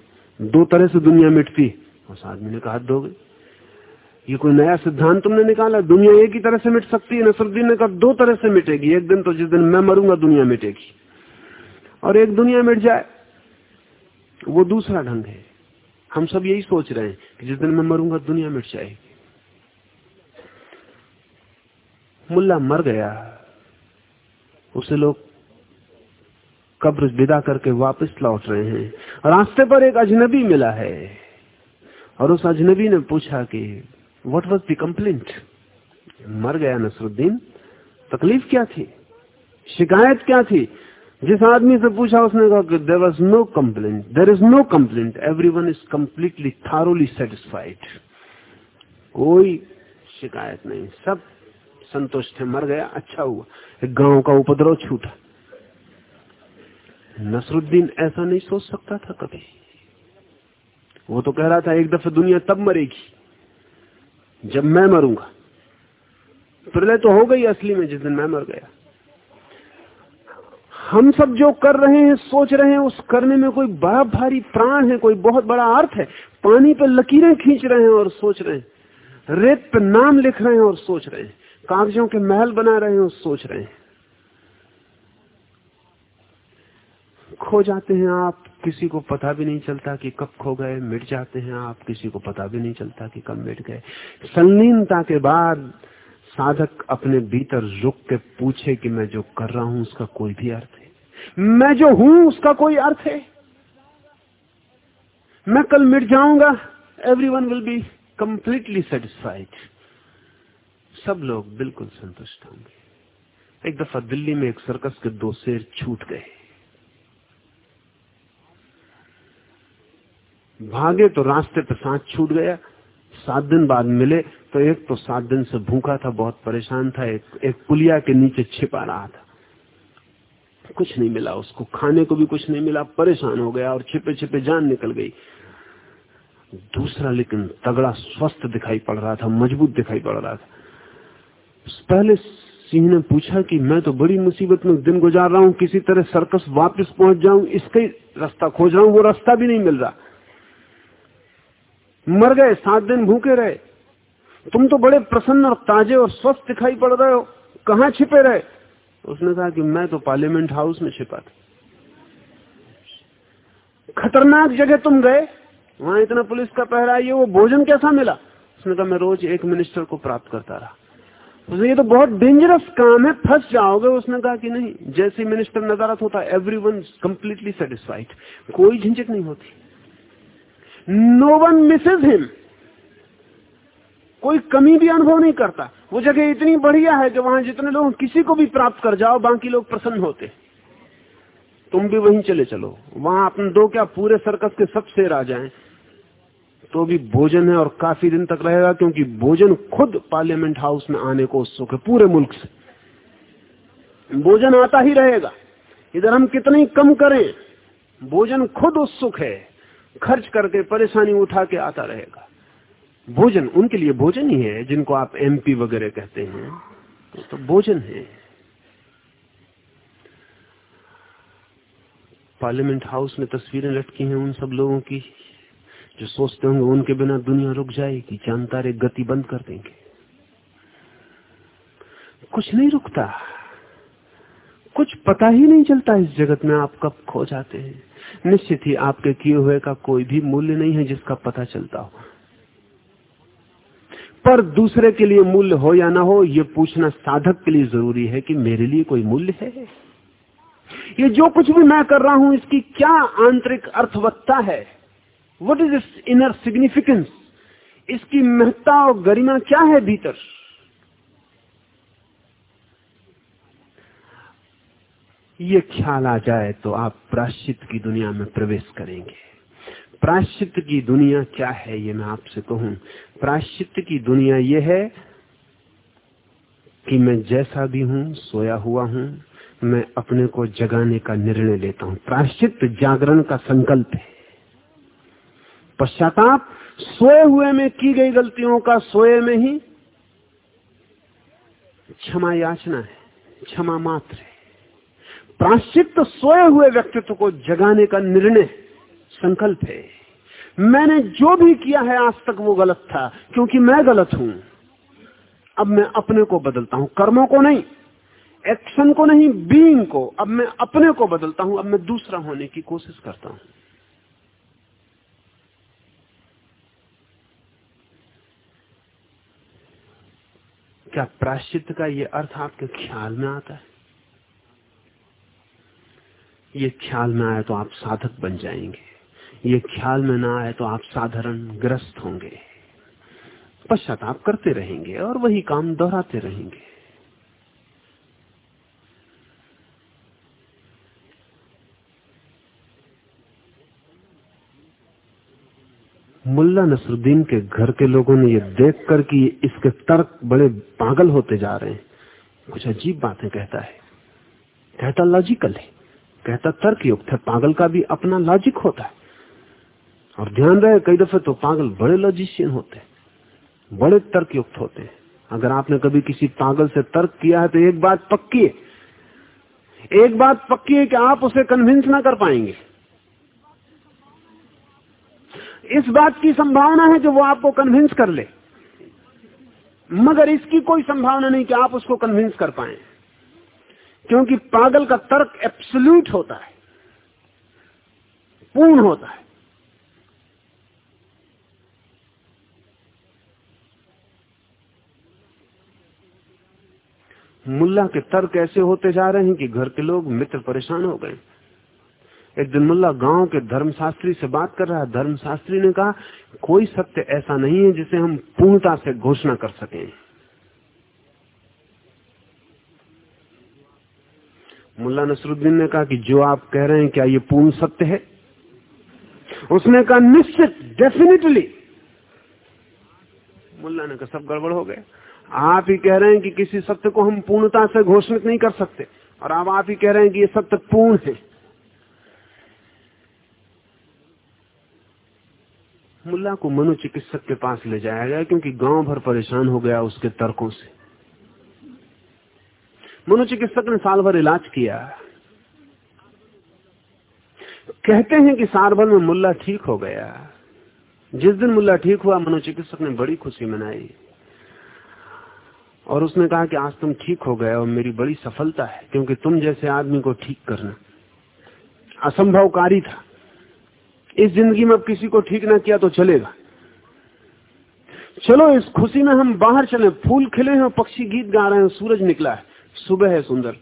दो तरह से दुनिया मिटती। उस आदमी ने कहा, दो। गई ये कोई नया सिद्धांत तुमने निकाला? दुनिया एक ही तरह से मिट सकती है? नसरुद्दीन ने कहा, दो तरह से मिटेगी। एक दिन तो जिस दिन मैं मरूँगा, दुनिया मिटेगी। और एक दुनिया मिट जाए, वो दूसरा ढंग है। हम सब यही सोच रहे हैं कि जिस दिन मैं मरूँगा, दुनिया मिट जाएगी। मुल्ला मर गया। उसे लोग कब्र विदा करके वापस लौट रहे हैं। रास्ते पर एक अजनबी मिला है। और उस अजनबी ने पूछा कि व्हाट वाज द कंप्लेंट मर गया नसरुद्दीन। तकलीफ़ क्या थी? शिकायत क्या थी? जिस आदमी से पूछा, उसने कहा कि there was no complaint there is no complaint everyone is completely thoroughly satisfied कोई शिकायत नहीं, सब संतुष्ट है, मर गया अच्छा हुआ। गाँव का उपद्रव छूटा। नसरुद्दीन ऐसा नहीं सोच सकता था कभी। वो तो कह रहा था, एक दफे दुनिया तब मरेगी, जब मैं मरूँगा। प्रलय तो हो गई असली में, जिस दिन मैं मर गया। हम सब जो कर रहे हैं, सोच रहे हैं, उस करने में कोई बड़ा भारी प्राण है, कोई बहुत बड़ा अर्थ है। पानी पे लकीरें खींच रहे हैं और सोच रहे हैं। रेत पे नाम लिख रहे हैं और सोच रहे हैं। कागजों के महल बना रहे हैं और सोच रहे हैं। खो जाते हैं आप, किसी को पता भी नहीं चलता कि कब खो गए, मिट जाते हैं आप, किसी को पता भी नहीं चलता कि कब मिट गए। संलीनता के बाद साधक अपने भीतर रुक के पूछे कि मैं जो कर रहा हूँ, उसका कोई भी अर्थ है? मैं जो हूँ, उसका कोई अर्थ है? मैं कल मिट जाऊँगा everyone will be completely satisfied सब लोग बिल्कुल संतुष्ट होंगे। एक दफ़ा दिल्ली में एक सर्कस के दो शेर छूट गए। भागे तो रास्ते पे सांस छूट गया। सात दिन बाद मिले तो एक तो सात दिन से भूखा था बहुत परेशान था। एक, एक पुलिया के नीचे छिपा रहा था। कुछ नहीं मिला उसको खाने को भी कुछ नहीं मिला परेशान हो गया और छिपे छिपे जान निकल गई। दूसरा लेकिन तगड़ा स्वस्थ दिखाई पड़ रहा था मज़बूत दिखाई पड़ रहा था। पहले सिंह ने पूछा कि मैं तो बड़ी मुसीबत में दिन गुजार रहा हूँ किसी तरह सर्कस वापस पहुँच जाऊँ इसका रास्ता खोज रहा हूँ वो रास्ता भी नहीं मिल रहा। मर गए, सात दिन भूखे रहे। तुम तो बड़े प्रसन्न और ताजे और स्वस्थ दिखाई पड़ रहे हो। कहा छिपे रहे? उसने कहा कि मैं तो पार्लियामेंट हाउस में छिपा था। खतरनाक जगह तुम गए, वहाँ इतना पुलिस का पहरा, ये वो भोजन कैसा मिला? उसने कहा, मैं रोज एक मिनिस्टर को प्राप्त करता रहा। उसने ये तो बहुत डेंजरस काम है, फंस जाओगे। उसने कहा कि नहीं, जैसे मिनिस्टर नजारत होता एवरी वन कम्प्लीटली सेटिस्फाइड कोई झंझट नहीं होती। नो वन मिसेज हिम कोई कमी भी अनुभव नहीं करता। वो जगह इतनी बढ़िया है कि वहाँ जितने लोग किसी को भी प्राप्त कर जाओ, बाकी लोग प्रसन्न होते। तुम भी वहीं चले चलो। वहाँ अपने दो क्या पूरे सर्कस के सब शेर आ जाएँ। तो भी भोजन है और काफ़ी दिन तक रहेगा, क्योंकि भोजन खुद पार्लियामेंट हाउस में आने को उत्सुक है, पूरे मुल्क से। भोजन आता ही रहेगा। इधर हम कितने कम करें? भोजन खुद उत्सुक है। खर्च करके परेशानी उठा के आता रहेगा। भोजन, उनके लिए भोजन ही है, जिनको आप एमपी वगैरह कहते हैं। तो भोजन है। पार्लियामेंट हाउस में तस्वीरें लटकी हैं उन सब लोगों की, जो सोचते होंगे उनके बिना दुनिया रुक जाएगी, जानतारे गति बंद कर देंगे। कुछ नहीं रुकता। कुछ पता ही नहीं चलता इस जगत में आप कब खो जाते हैं। निश्चित ही आपके किए हुए का कोई भी मूल्य नहीं है जिसका पता चलता हो। पर दूसरे के लिए मूल्य हो या ना हो यह पूछना साधक के लिए ज़रूरी है कि मेरे लिए कोई मूल्य है। ये जो कुछ भी मैं कर रहा हूँ, इसकी क्या आंतरिक अर्थवत्ता है? What is its inner significance इसकी महत्ता और गरिमा क्या है भीतर? ये ख्याल आ जाए तो आप प्राश्चित की दुनिया में प्रवेश करेंगे। प्राश्चित की दुनिया क्या है ये मैं आपसे कहूँ। प्राश्चित की दुनिया ये है कि मैं जैसा भी हूँ, सोया हुआ हूँ, मैं अपने को जगाने का निर्णय लेता हूँ। प्राश्चित जागरण का संकल्प है। पश्चाताप सोए हुए में की गई गलतियों का सोए में ही क्षमा याचना है, क्षमा मात्र है। प्राश्चित सोए हुए व्यक्तित्व को जगाने का निर्णय, संकल्प है। मैंने जो भी किया है आज तक वो गलत था, क्योंकि मैं गलत हूँ। अब मैं अपने को बदलता हूँ, कर्मों को नहीं, एक्शन को नहीं बीइंग को। अब मैं अपने को बदलता हूँ, अब मैं दूसरा होने की कोशिश करता हूँ। क्या प्राश्चित का ये अर्थ आपके ख्याल में आता है? ये ख्याल में आए तो आप साधक बन जाएँगे। ये ख्याल में ना आए तो आप साधारण ग्रस्त होंगे। पश्चाताप करते रहेंगे और वही काम दोहराते रहेंगे। मुल्ला नसरुद्दीन के घर के लोगों ने ये देखकर कि इसके तर्क बड़े पागल होते जा रहे हैं। कुछ अजीब बातें कहता है। कहता, लॉजिकल है। कहता तर्क युक्त है पागल का भी अपना लॉजिक होता है। और ध्यान रहे, कई दफे तो पागल बड़े लॉजिशियन होते हैं, बड़े तर्क युक्त होते हैं। अगर आपने कभी किसी पागल से तर्क किया है तो एक बात पक्की है, एक बात पक्की है कि आप उसे कन्विंस ना कर पाएँगे। इस बात की संभावना है कि वो आपको कन्विंस कर ले, मगर इसकी कोई संभावना नहीं कि आप उसको कन्विंस कर पाए। क्योंकि पागल का तर्क एब्सोल्यूट होता है। पूर्ण होता है। मुल्ला के तर्क ऐसे होते जा रहे हैं कि घर के लोग मित्र परेशान हो गए। एक दिन मुल्ला गाँव के धर्मशास्त्री से बात कर रहा है। धर्मशास्त्री ने कहा, कोई सत्य ऐसा नहीं है जिसे हम पूर्णता से घोषणा कर सकें। मुल्ला नसरुद्दीन ने कहा कि जो आप कह रहे हैं, क्या ये पूर्ण सत्य है? उसने कहा, निश्चित डेफिनेटली मुल्ला ने कहा, सब गड़बड़ हो गए आप ही कह रहे हैं कि किसी सत्य को हम पूर्णता से घोषित नहीं कर सकते। और अब आप ही कह रहे हैं कि ये सत्य पूर्ण है। मुल्ला को मनोचिकित्सक के पास ले जाया गया, क्योंकि गाँव भर परेशान हो गया उसके तर्कों से। मनोचिकित्सक ने साल भर इलाज किया। कहते हैं कि साल भर में मुल्ला ठीक हो गया। जिस दिन मुल्ला ठीक हुआ मनोचिकित्सक ने बड़ी खुशी मनाई। और उसने कहा कि आज तुम ठीक हो गए और मेरी बड़ी सफलता है, क्योंकि तुम जैसे आदमी को ठीक करना असंभवकारी था। इस ज़िंदगी में अब किसी को ठीक ना किया तो चलेगा। चलो, इस खुशी में हम बाहर चले, फूल खिले हैं पक्षी गीत गा रहे हैं, सूरज निकला है। सुबह है सुंदर।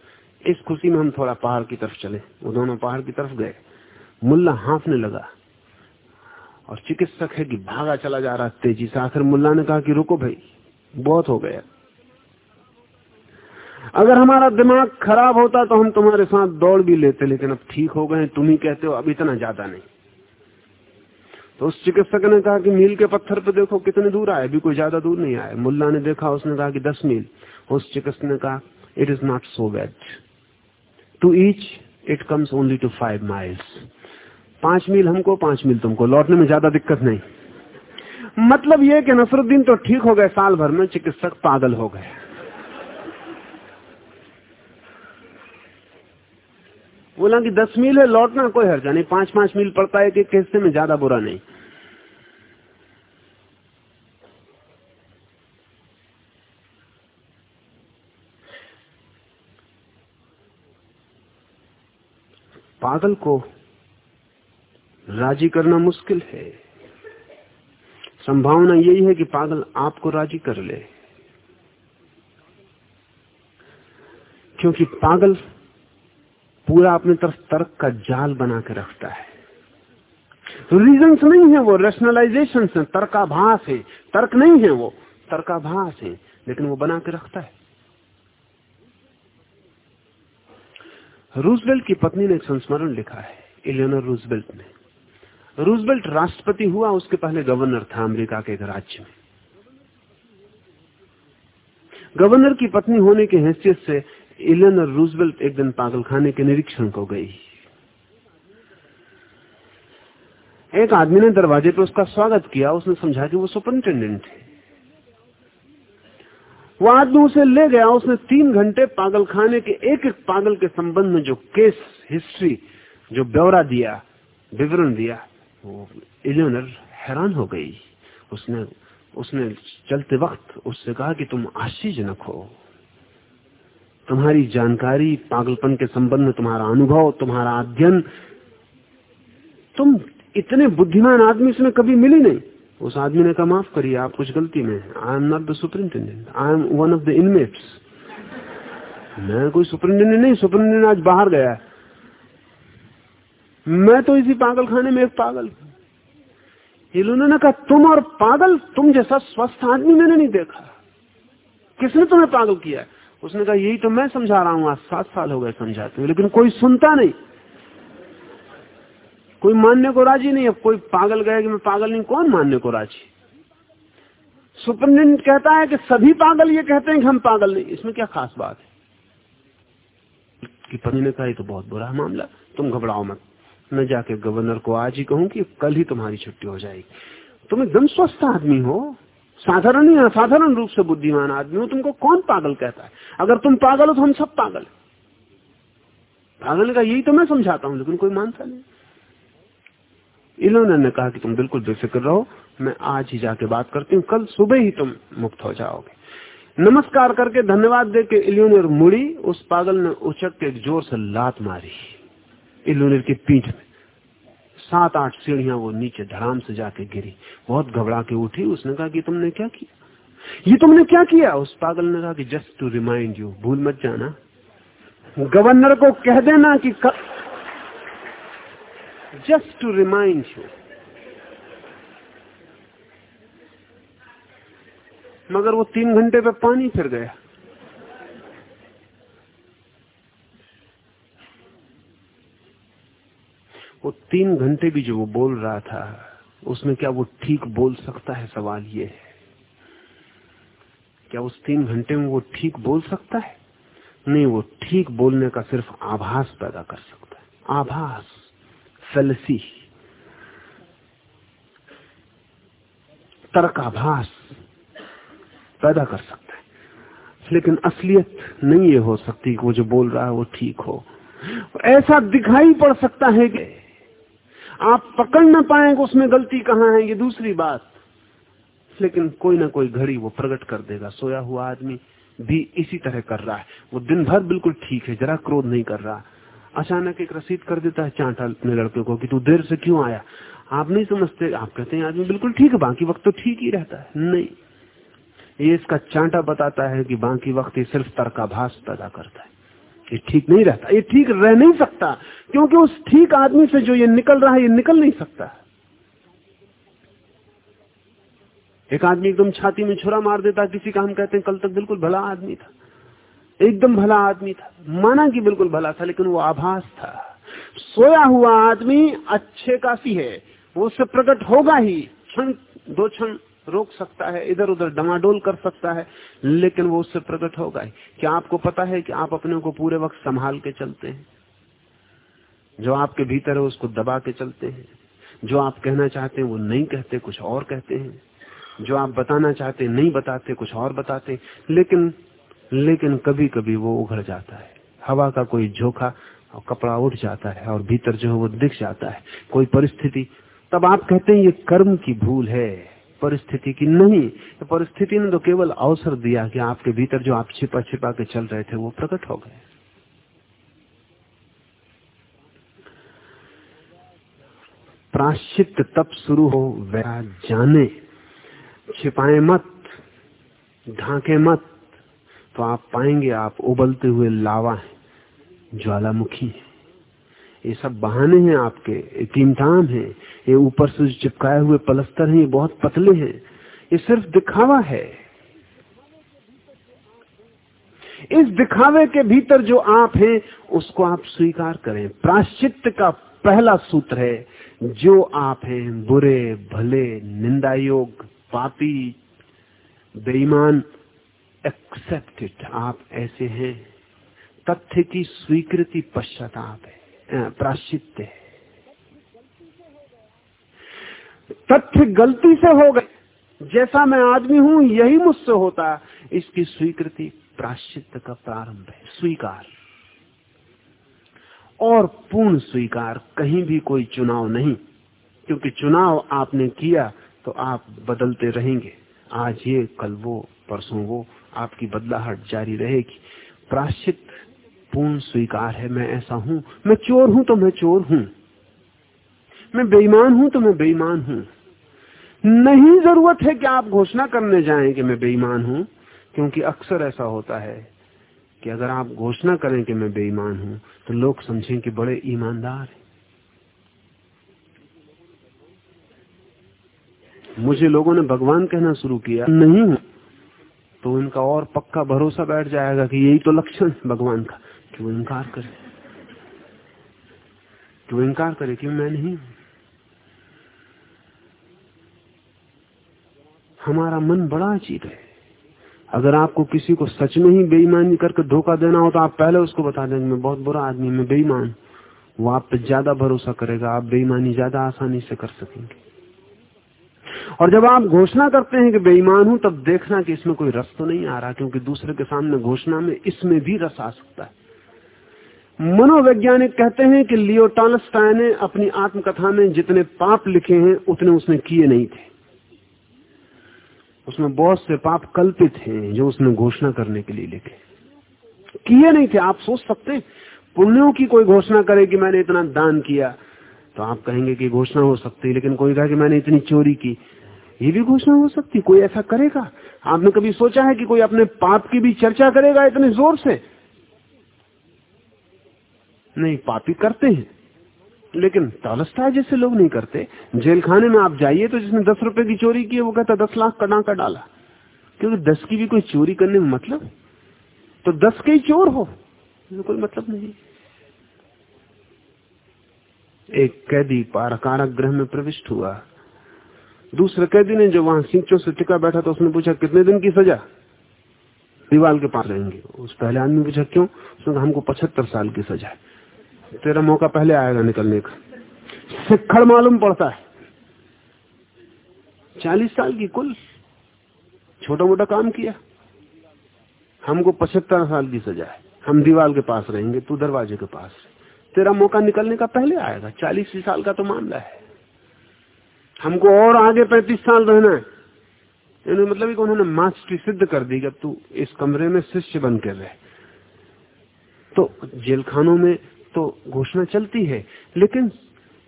इस खुशी में हम थोड़ा पहाड़ की तरफ़ चले। वो दोनों पहाड़ की तरफ़ गए। मुल्ला हाफने लगा। और चिकित्सक है कि भागा चला जा रहा तेज़ी से। आखिर मुल्ला ने कहा कि रुको भाई, बहुत हो गया। अगर हमारा दिमाग खराब होता तो हम तुम्हारे साथ दौड़ भी लेते, लेकिन अब ठीक हो गए, तुम ही कहते हो, अब इतना ज़्यादा नहीं। तो उस चिकित्सक ने कहा कि मील के पत्थर पे देखो कितने दूर आए। अभी कोई ज़्यादा दूर नहीं आए। मुल्ला ने देखा, उसने कहा कि दस मील। उस चिकित्सक ने कहा it is not so bad to each it comes only to five miles पाँच मील हमको, पाँच मील तुमको। लौटने में ज़्यादा दिक्कत नहीं। मतलब ये कि नसरुद्दीन तो ठीक हो गए, साल भर में चिकित्सक पागल हो गए। बोला कि दस मील है, लौटना कोई हर्जा नहीं। पाँच पाँच मील पड़ता है कि हिस्से में ज़्यादा बुरा नहीं। पागल को राज़ी करना मुश्किल है। संभावना यही है कि पागल आपको राज़ी कर ले। क्योंकि पागल पूरा अपनी तरफ़ तर्क का जाल बना के रखता है। रीजन नहीं है वो रेशनलाइजेशन है, तर्काभास है। तर्क नहीं है वो, तर्काभास है, लेकिन वो बना के रखता है। रूजवेल्ट की पत्नी ने संस्मरण लिखा है, इलियनर रूजवेल्ट ने। रूजवेल्ट राष्ट्रपति हुआ, उसके पहले गवर्नर था अमेरिका के एक राज्य में। गवर्नर की पत्नी होने की हैसियत से इलेनर और रूजवेल्ट एक दिन पागलखाने के निरीक्षण को गई। एक आदमी ने दरवाजे पर उसका स्वागत किया, उसने समझा कि वो सुपरिंटेंडेंट है। वो आदमी उसे ले गया, उसने तीन घंटे पागल खाने के एक एक पागल के संबंध में जो केस, हिस्ट्री, जो ब्यौरा दिया, विवरण दिया, वो इलियनर हैरान हो गई। उसने उसने चलते वक्त उससे कहा कि तुम आश्चर्यजनक हो तुम्हारी जानकारी, पागलपन के संबंध में तुम्हारा अनुभव, तुम्हारा अध्ययन, तुम इतने बुद्धिमान आदमी इसमें कभी मिली नहीं। उस आदमी ने कहा, माफ़ करिए, आप कुछ गलती में I am not the superintendent I am one of the inmates मैं कोई सुपरिंटेंडेंट नहीं सुपरिंटेंडेंट आज बाहर गया मैं तो इसी पागल खाने में एक पागल इन्होंने कहा, तुम और पागल, तुम जैसा स्वस्थ आदमी मैंने नहीं देखा। किसने तुम्हें पागल किया उसने कहा, यही तो मैं समझा रहा हूँ, आज सात साल हो गए समझाते हुए, लेकिन कोई सुनता नहीं। कोई मानने को राज़ी नहीं अब कोई पागल गए कि मैं पागल नहीं, कौन मानने को राज़ी? सुपरिटेंडेंट कहता है कि सभी पागल ये कहते हैं कि हम पागल नहीं। इसमें क्या खास बात है? कि पत्नी ने कहा तो बहुत बुरा मामला। तुम घबराओ मत। मैं जाके गवर्नर को आज ही कहूँ कि कल ही तुम्हारी छुट्टी हो जाएगी। तुम एकदम स्वस्थ आदमी हो। साधारण ही, असाधारण रूप से बुद्धिमान आदमी हो। तुमको कौन पागल कहता है? अगर तुम पागल हो तो हम सब पागल पागल का यही तो मैं समझाता हूँ, लेकिन कोई मानता नहीं। इन्होंने ने कहा कि तुम बिल्कुल बेफिक्र रहो, मैं आज ही जाके बात करती हूँ, कल सुबह ही तुम मुक्त हो जाओगे। नमस्कार करके धन्यवाद दे के इलियोनर मुड़ी, उस पागल ने उचक के ज़ोर से लात मारी। इलियोनर की पीठ में सात आठ सीढ़ियाँ वो नीचे धड़ाम से जाके गिरी। बहुत घबरा के उठी, उसने कहा कि तुमने क्या किया? ये तुमने क्या किया? उस पागल ने कहा कि जस्ट टू रिमाइंड यू भूल मत जाना। गवर्नर को कह देना कि जस्ट टू रिमाइंड यू मगर वो तीन घंटे पे पानी फिर गया। वो तीन घंटे भी जो वो बोल रहा था, उसमें क्या वो ठीक बोल सकता है? सवाल ये है। क्या उस तीन घंटे में वो ठीक बोल सकता है? नहीं, वो ठीक बोलने का सिर्फ़ आभास पैदा कर सकता है। आभास। फलसी, तर्काभास, पैदा कर सकता है। लेकिन असलियत नहीं ये हो सकती कि वो जो बोल रहा है वो ठीक हो। ऐसा दिखाई पड़ सकता है कि आप पकड़ ना पाएँगे उसमें गलती कहाँ है, ये दूसरी बात। लेकिन कोई ना कोई घड़ी वो प्रकट कर देगा, सोया हुआ आदमी भी इसी तरह कर रहा है। वो दिन भर बिल्कुल ठीक है, जरा क्रोध नहीं कर रहा। अचानक एक रसीद कर देता है चांटा अपने लड़के को कि तू देर से क्यों आया? आप नहीं समझते। आप कहते हैं आदमी बिल्कुल ठीक है, बाकी वक्त तो ठीक ही रहता है। नहीं। ये इसका चांटा बताता है कि बाकी वक्त ये सिर्फ़ तर्काभास पैदा करता है। ये ठीक नहीं रहता। ये ठीक रह नहीं सकता, क्योंकि उस ठीक आदमी से जो ये निकल रहा है, ये निकल नहीं सकता। एक आदमी एकदम छाती में छुरा मार देता, किसी का हम कहते हैं, कल तक बिल्कुल भला आदमी था। एकदम भला आदमी था। माना कि बिल्कुल भला था, लेकिन वो आभास था। सोया हुआ आदमी अच्छे काफ़ी है। वो उससे प्रकट होगा ही। क्षण, दो क्षण रोक सकता है इधर उधर डमाडोल कर सकता है, लेकिन वो उससे प्रकट होगा ही। क्या आपको पता है कि आप अपने को पूरे वक्त संभाल के चलते हैं? जो आपके भीतर है, उसको दबा के चलते हैं। जो आप कहना चाहते हैं, वो नहीं कहते, कुछ और कहते हैं। जो आप बताना चाहते नहीं बताते, कुछ और बताते लेकिन लेकिन कभी कभी वो उघड़ जाता है। हवा का कोई झोंका और कपड़ा उठ जाता है और भीतर जो है वो दिख जाता है। कोई परिस्थिति, तब आप कहते हैं ये कर्म की भूल है। परिस्थिति की नहीं तो परिस्थिति ने तो केवल अवसर दिया कि आपके भीतर जो आप छिपा छिपा के चल रहे थे वो प्रकट हो गए। प्राश्चित तब शुरू हो वह जाने। छिपाए मत, ढांके मत तो आप पाएँगे आप उबलते हुए लावा हैं, ज्वालामुखी है। ये सब बहाने हैं आपके, ये कीमताम है, ये ऊपर से चिपकाए हुए पलस्तर हैं, ये बहुत पतले हैं। ये सिर्फ़ दिखावा है। इस दिखावे के भीतर जो आप हैं, उसको आप स्वीकार करें। प्राश्चित का पहला सूत्र है, जो आप हैं, बुरे, भले, निंदा योग, पापी, बेईमान एक्सेप्ट आप ऐसे हैं। तथ्य की स्वीकृति पश्चाताप है प्राश्चित्य है। तथ्य गलती से हो गए। जैसा मैं आदमी हूँ, यही मुझसे होता इसकी स्वीकृति प्राश्चित का प्रारंभ है, स्वीकार। और पूर्ण स्वीकार, कहीं भी कोई चुनाव नहीं। क्योंकि चुनाव आपने किया तो आप बदलते रहेंगे। आज ये, कल वो, परसों वो आपकी बदलाहट जारी रहेगी। प्राश्चित पूर्ण स्वीकार है, मैं ऐसा हूँ। मैं चोर हूँ तो मैं चोर हूँ। मैं बेईमान हूँ तो मैं बेईमान हूँ। नहीं ज़रूरत है कि आप घोषणा करने जाएँ कि मैं बेईमान हूँ, क्योंकि अक्सर ऐसा होता है कि अगर आप घोषणा करें कि मैं बेईमान हूँ तो लोग समझें कि बड़े ईमानदार हैं। मुझे लोगों ने भगवान कहना शुरू किया, नहीं हूँ तो इनका और पक्का भरोसा बैठ जाएगा कि यही तो लक्षण है भगवान का, कि वो इनकार करे। कि वो इनकार करे कि मैं नहीं हमारा मन बड़ा अजीब है। अगर आपको किसी को सच में ही बेईमानी करके धोखा देना हो तो आप पहले उसको बता देंगे, मैं बहुत बुरा आदमी मैं बेईमान वो आप पे ज़्यादा भरोसा करेगा, आप बेईमानी ज़्यादा आसानी से कर सकेंगे। और जब आप घोषणा करते हैं कि बेईमान हूँ, तब देखना कि इसमें कोई रस तो नहीं आ रहा, क्योंकि दूसरे के सामने घोषणा में इसमें भी रस आ सकता है। मनोवैज्ञानिक कहते हैं कि लियो टॉलस्टाय ने अपनी आत्मकथा में जितने पाप लिखे हैं, उतने उसने किए नहीं थे। उसमें बहुत से पाप कल्पित हैं जो उसने घोषणा करने के लिए लिखे। किए नहीं थे, आप सोच सकते पुण्यों की कोई घोषणा करे कि मैंने इतना दान किया तो आप कहेंगे कि घोषणा हो सकती है, लेकिन कोई कहा कि मैंने इतनी चोरी की। ये भी घोषणा हो सकती कोई ऐसा करेगा? आपने कभी सोचा है कि कोई अपने पाप की भी चर्चा करेगा इतने ज़ोर से? नहीं, पापी करते हैं। लेकिन तालस्ता जैसे लोग नहीं करते। जेल खाने में आप जाइए तो जिसने दस रुपए की चोरी की वो कहता, दस लाख का कर डाला। क्योंकि दस की भी कोई चोरी करने में मतलब? तो दस के ही चोर हो। कोई मतलब नहीं। एक कैदी पारकारक ग्रह में प्रविष्ट हुआ। दूसरे कैदी ने जो वहाँ सिंचो से टिका बैठा तो उसने पूछा, कितने दिन की सजा? दीवाल के पास रहेंगे उस पहले आदमी पूछा, क्यों? उसने हमको पचहत्तर साल की सजा है। तेरा मौका पहले आएगा निकलने का। सिक्खड़ मालूम पड़ता है। चालीस साल की कुल। छोटा मोटा काम किया। हमको पचहत्तर साल की सजा है। हम दीवार के पास रहेंगे, तू दरवाजे के पास। तेरा मौका निकलने का पहले आएगा। चालीस साल का तो मामला है। हमको और आगे पैंतीस साल रहना है। इन्होंने मतलब उन्होंने मास्टरी सिद्ध कर दी कि तू इस कमरे में शिष्य बन कर रहे। तो जेलखानों में तो घोषणा चलती है, लेकिन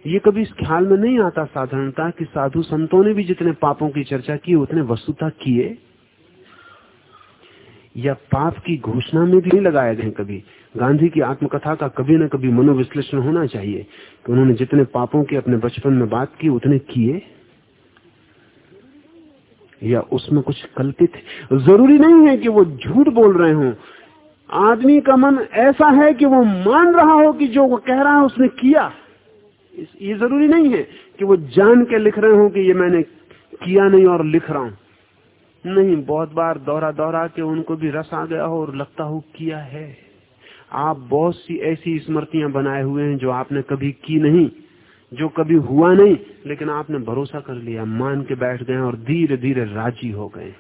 ये कभी इस ख्याल में नहीं आता साधारणता कि साधु संतों ने भी जितने पापों की चर्चा की, उतने वस्तुता किए। या पाप की घोषणा में भी नहीं लगाए गए कभी। गांधी की आत्मकथा का कभी न कभी मनोविश्लेषण होना चाहिए। कि उन्होंने जितने पापों की अपने बचपन में बात की, उतने किए? या उसमें कुछ कल्पित? ज़रूरी नहीं है कि वो झूठ बोल रहे हों। आदमी का मन ऐसा है कि वो मान रहा हो कि जो वो कह रहा है उसने किया। ये ज़रूरी नहीं है कि वो जान के लिख रहे हो कि ये मैंने किया नहीं और लिख रहा हूँ। नहीं, बहुत बार दोहरा दोहरा के उनको भी रस आ गया हो और लगता हो, किया है। आप बहुत सी ऐसी स्मृतियाँ बनाए हुए हैं जो आपने कभी की नहीं, जो कभी हुआ नहीं, लेकिन आपने भरोसा कर लिया, मान के बैठ गए और धीरे धीरे राज़ी हो गए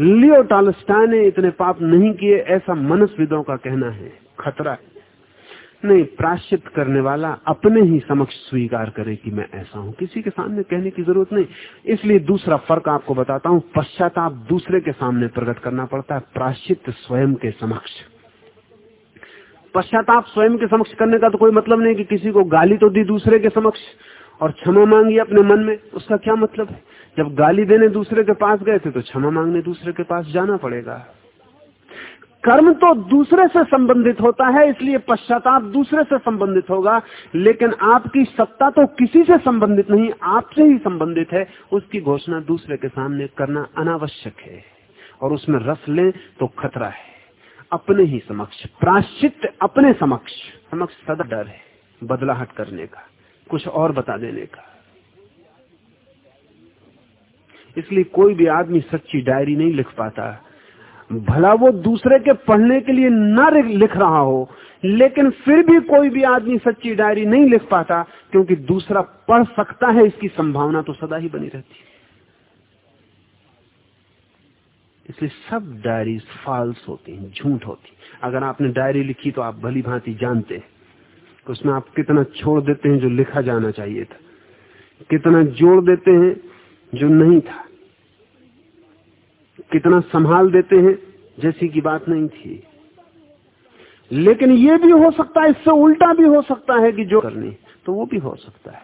लियो टालस्टा ने इतने पाप नहीं किए, ऐसा मनस्विदों का कहना है। खतरा है। नहीं, प्राश्चित करने वाला अपने ही समक्ष स्वीकार करे कि मैं ऐसा हूँ। किसी के सामने कहने की ज़रूरत नहीं। इसलिए दूसरा फ़र्क आपको बताता हूँ, पश्चाताप दूसरे के सामने प्रकट करना पड़ता है, प्राश्चित स्वयं के समक्ष। पश्चाताप स्वयं के समक्ष करने का तो कोई मतलब नहीं कि किसी को गाली तो दी दूसरे के समक्ष और क्षमा मांगी अपने मन में, उसका क्या मतलब है? जब गाली देने दूसरे के पास गए थे तो क्षमा मांगने दूसरे के पास जाना पड़ेगा। कर्म तो दूसरे से संबंधित होता है, इसलिए पश्चाताप दूसरे से संबंधित होगा, लेकिन आपकी सत्ता तो किसी से संबंधित नहीं, आपसे ही संबंधित है। उसकी घोषणा दूसरे के सामने करना अनावश्यक है, और उसमें रस लें तो खतरा है। अपने ही समक्ष प्राश्चित अपने समक्ष समक्ष सदा डर है बदलाहट करने का, कुछ और बता देने का। इसलिए कोई भी आदमी सच्ची डायरी नहीं लिख पाता भला वो दूसरे के पढ़ने के लिए न लिख रहा हो, लेकिन फिर भी कोई भी आदमी सच्ची डायरी नहीं लिख पाता, क्योंकि दूसरा पढ़ सकता है, इसकी संभावना तो सदा ही बनी रहती है। इसलिए सब डायरी फॉल्स होती हैं, झूठ होती है। अगर आपने डायरी लिखी तो आप भली भांति जानते हैं। कि उसमें आप कितना छोड़ देते हैं जो लिखा जाना चाहिए था। कितना जोड़ देते हैं जो नहीं था। कितना संभाल देते हैं, जैसी की बात नहीं थी। लेकिन ये भी हो सकता है, इससे उल्टा भी हो सकता है कि जो करनी तो वो भी हो सकता है।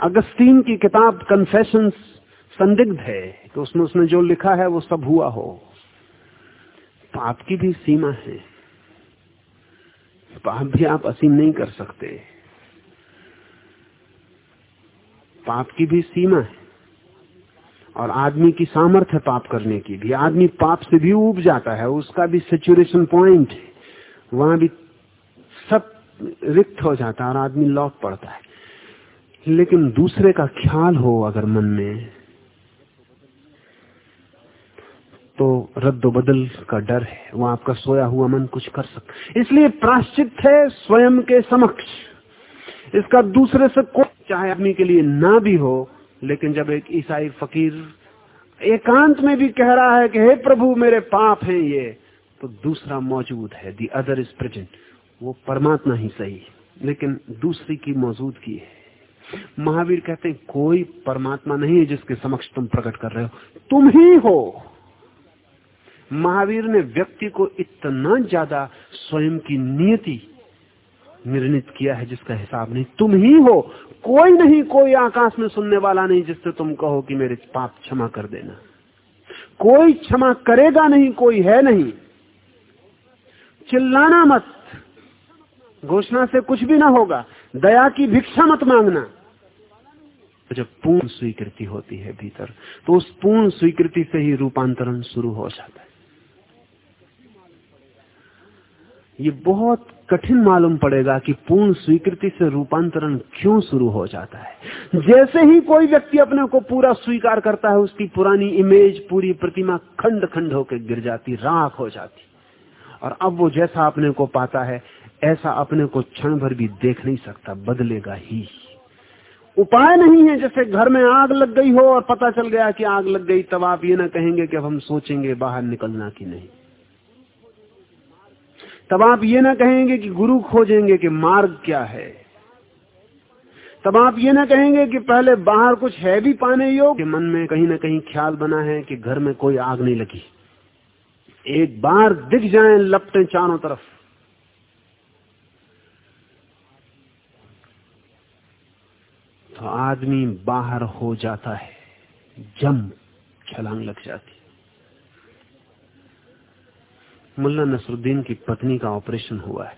अगस्तीन की किताब कन्फेशंस संदिग्ध है तो उसमें उसने जो लिखा है, वो सब हुआ हो। पाप की भी सीमा है। पाप भी आप असीम नहीं कर सकते। पाप की भी सीमा है। और आदमी की सामर्थ्य पाप करने की भी। आदमी पाप से भी उब जाता है, उसका भी सेचुरेशन पॉइंट है। वहाँ भी सब रिक्त हो जाता है और आदमी लौट पड़ता है। लेकिन दूसरे का ख्याल हो अगर मन में तो रद्द बदल का डर है। वो आपका सोया हुआ मन कुछ कर सकता इसलिए प्राश्चित है स्वयं के समक्ष। इसका दूसरे से कोई, चाहे आदमी के लिए ना भी हो लेकिन जब एक ईसाई फकीर एकांत में भी कह रहा है कि हे प्रभु, मेरे पाप हैं ये तो दूसरा मौजूद है दी अदर इज़ प्रेजेंट वो परमात्मा ही सही लेकिन दूसरी की मौजूदगी है। महावीर कहते हैं, कोई परमात्मा नहीं है जिसके समक्ष तुम प्रकट कर रहे हो। तुम ही हो। महावीर ने व्यक्ति को इतना ज़्यादा स्वयं की नियति निर्णित किया है जिसका हिसाब नहीं। तुम ही हो। कोई नहीं, कोई आकाश में सुनने वाला नहीं जिससे तुम कहो कि मेरे पाप क्षमा कर देना। कोई क्षमा करेगा नहीं, कोई है नहीं। चिल्लाना मत। घोषणा से कुछ भी ना होगा। दया की भिक्षा मत मांगना। जब पूर्ण स्वीकृति होती है भीतर तो उस पूर्ण स्वीकृति से ही रूपांतरण शुरू हो जाता है। ये बहुत कठिन मालूम पड़ेगा कि पूर्ण स्वीकृति से रूपांतरण क्यों शुरू हो जाता है। जैसे ही कोई व्यक्ति अपने को पूरा स्वीकार करता है, उसकी पुरानी इमेज पूरी प्रतिमा खंड खंड होकर गिर जाती, राख हो जाती। और अब वो जैसा अपने को पाता है, ऐसा अपने को क्षण भर भी देख नहीं सकता, बदलेगा ही। उपाय नहीं है, जैसे घर में आग लग गई हो और पता चल गया कि आग लग गई, तब आप ये ना कहेंगे कि अब हम सोचेंगे बाहर निकलना की नहीं। तब आप ये ना कहेंगे कि गुरु खोजेंगे कि मार्ग क्या है। तब आप ये ना कहेंगे कि पहले बाहर कुछ है भी पाने योग मन में कहीं ना कहीं ख्याल बना है कि घर में कोई आग नहीं लगी। एक बार दिख जाए लपटे चारों तरफ़। तो आदमी बाहर हो जाता है। जम छलांग लग जाती। मुल्ला नसरुद्दीन की पत्नी का ऑपरेशन हुआ है।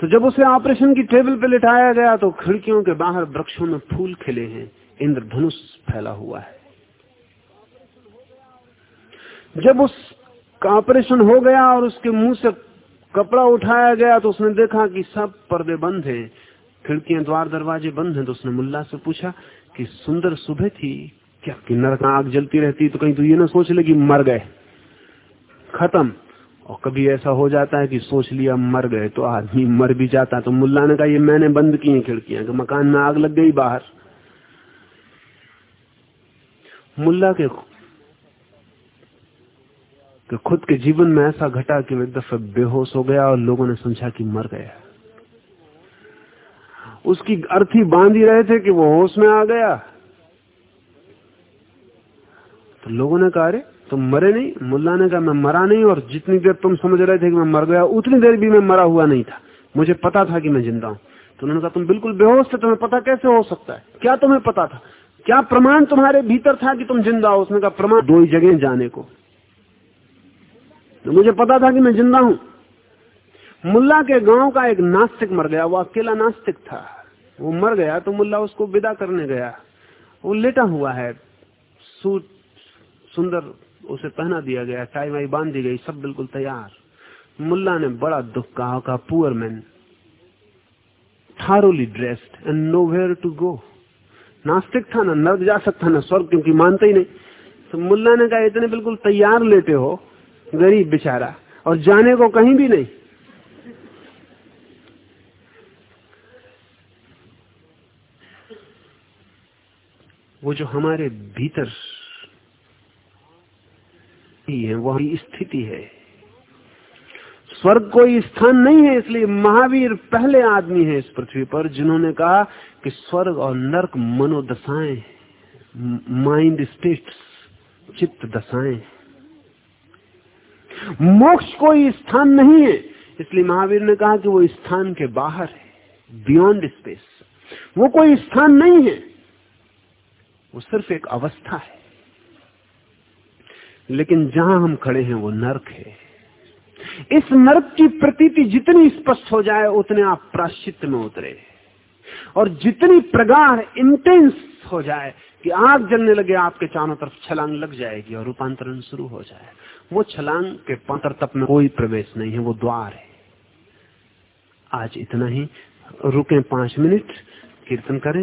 तो जब उसे ऑपरेशन की टेबल पर लिटाया गया तो खिड़कियों के बाहर वृक्षों में फूल खिले हैं, इंद्रधनुष फैला हुआ है। जब उस ऑपरेशन हो गया और उसके मुँह से कपड़ा उठाया गया तो उसने देखा कि सब पर्दे बंद हैं, खिड़कियाँ, द्वार, दरवाजे बंद हैं तो उसने मुल्ला से पूछा कि, सुंदर सुबह थी, क्या कि नरक आग जलती रहती? तो कहीं तो ये ना सोच ले कि मर गए। खत्म। और कभी ऐसा हो जाता है कि सोच लिया मर गए तो आदमी मर भी जाता तो मुल्ला ने कहा, ये मैंने बंद की है खिड़कियाँ मकान में आग लग गई बाहर। मुल्ला के कि खुद के जीवन में ऐसा घटा कि एक दफे बेहोश हो गया और लोगों ने समझा कि मर गया। उसकी अर्थी बाँध ही रहे थे कि वो होश में आ गया। तो लोगों ने कहा, अरे तुम मरे नहीं मुल्ला ने कहा मैं मरा नहीं और जितनी देर तुम समझ रहे थे कि मैं मर गया, उतनी देर भी मैं मरा हुआ नहीं था। मुझे पता था कि मैं ज़िंदा हूँ। तो उन्होंने कहा, तुम बिल्कुल बेहोश थे, तुम्हें पता कैसे हो सकता है? क्या तुम्हें पता था? क्या प्रमाण तुम्हारे भीतर था कि तुम ज़िंदा हो? उसने कहा, प्रमाण दो ही जगह जाने को। तो मुझे पता था कि मैं ज़िंदा हूँ। मुल्ला के गाँव का एक नास्तिक मर गया, वो अकेला नास्तिक था। वो मर गया तो मुल्ला उसको विदा करने गया। वो लेटा हुआ है सूट सुंदर उसे पहना दिया गया चाय वाई बाँध दी गई, सब बिल्कुल तैयार। मुल्ला ने बड़ा दुख कहा का poor man, thoroughly dressed and nowhere to go नास्तिक था ना, नर्क जा सकता ना स्वर्ग, क्योंकि मानते ही नहीं। तो मुल्ला ने कहा, इतने बिल्कुल तैयार लेते हो, गरीब बेचारा, और जाने को कहीं भी नहीं। वो जो हमारे भीतर ही है वो स्थिति है। स्वर्ग कोई स्थान नहीं है, इसलिए महावीर पहले आदमी है इस पृथ्वी पर, जिन्होंने कहा कि स्वर्ग और नरक मनोदशाएँ माइंड स्टेट्स चित्त दशाएँ। मोक्ष कोई स्थान नहीं है, इसलिए महावीर ने कहा कि वो स्थान के बाहर है बियॉन्ड स्पेस वो कोई स्थान नहीं है, वो सिर्फ़ एक अवस्था है। लेकिन जहाँ हम खड़े हैं वो नरक है। इस नरक की प्रतीति जितनी स्पष्ट हो जाए, उतने आप प्राश्चित में उतरे। और जितनी प्रगाढ़ इंटेंस हो जाए कि आग जलने लगे, आपके चारों तरफ़ छलांग लग जाएगी और रूपांतरण शुरू हो जाए। वो छलांग के पंतर तप में कोई प्रवेश नहीं है, वो द्वार है। आज इतना ही। रुके पाँच मिनट, कीर्तन करें।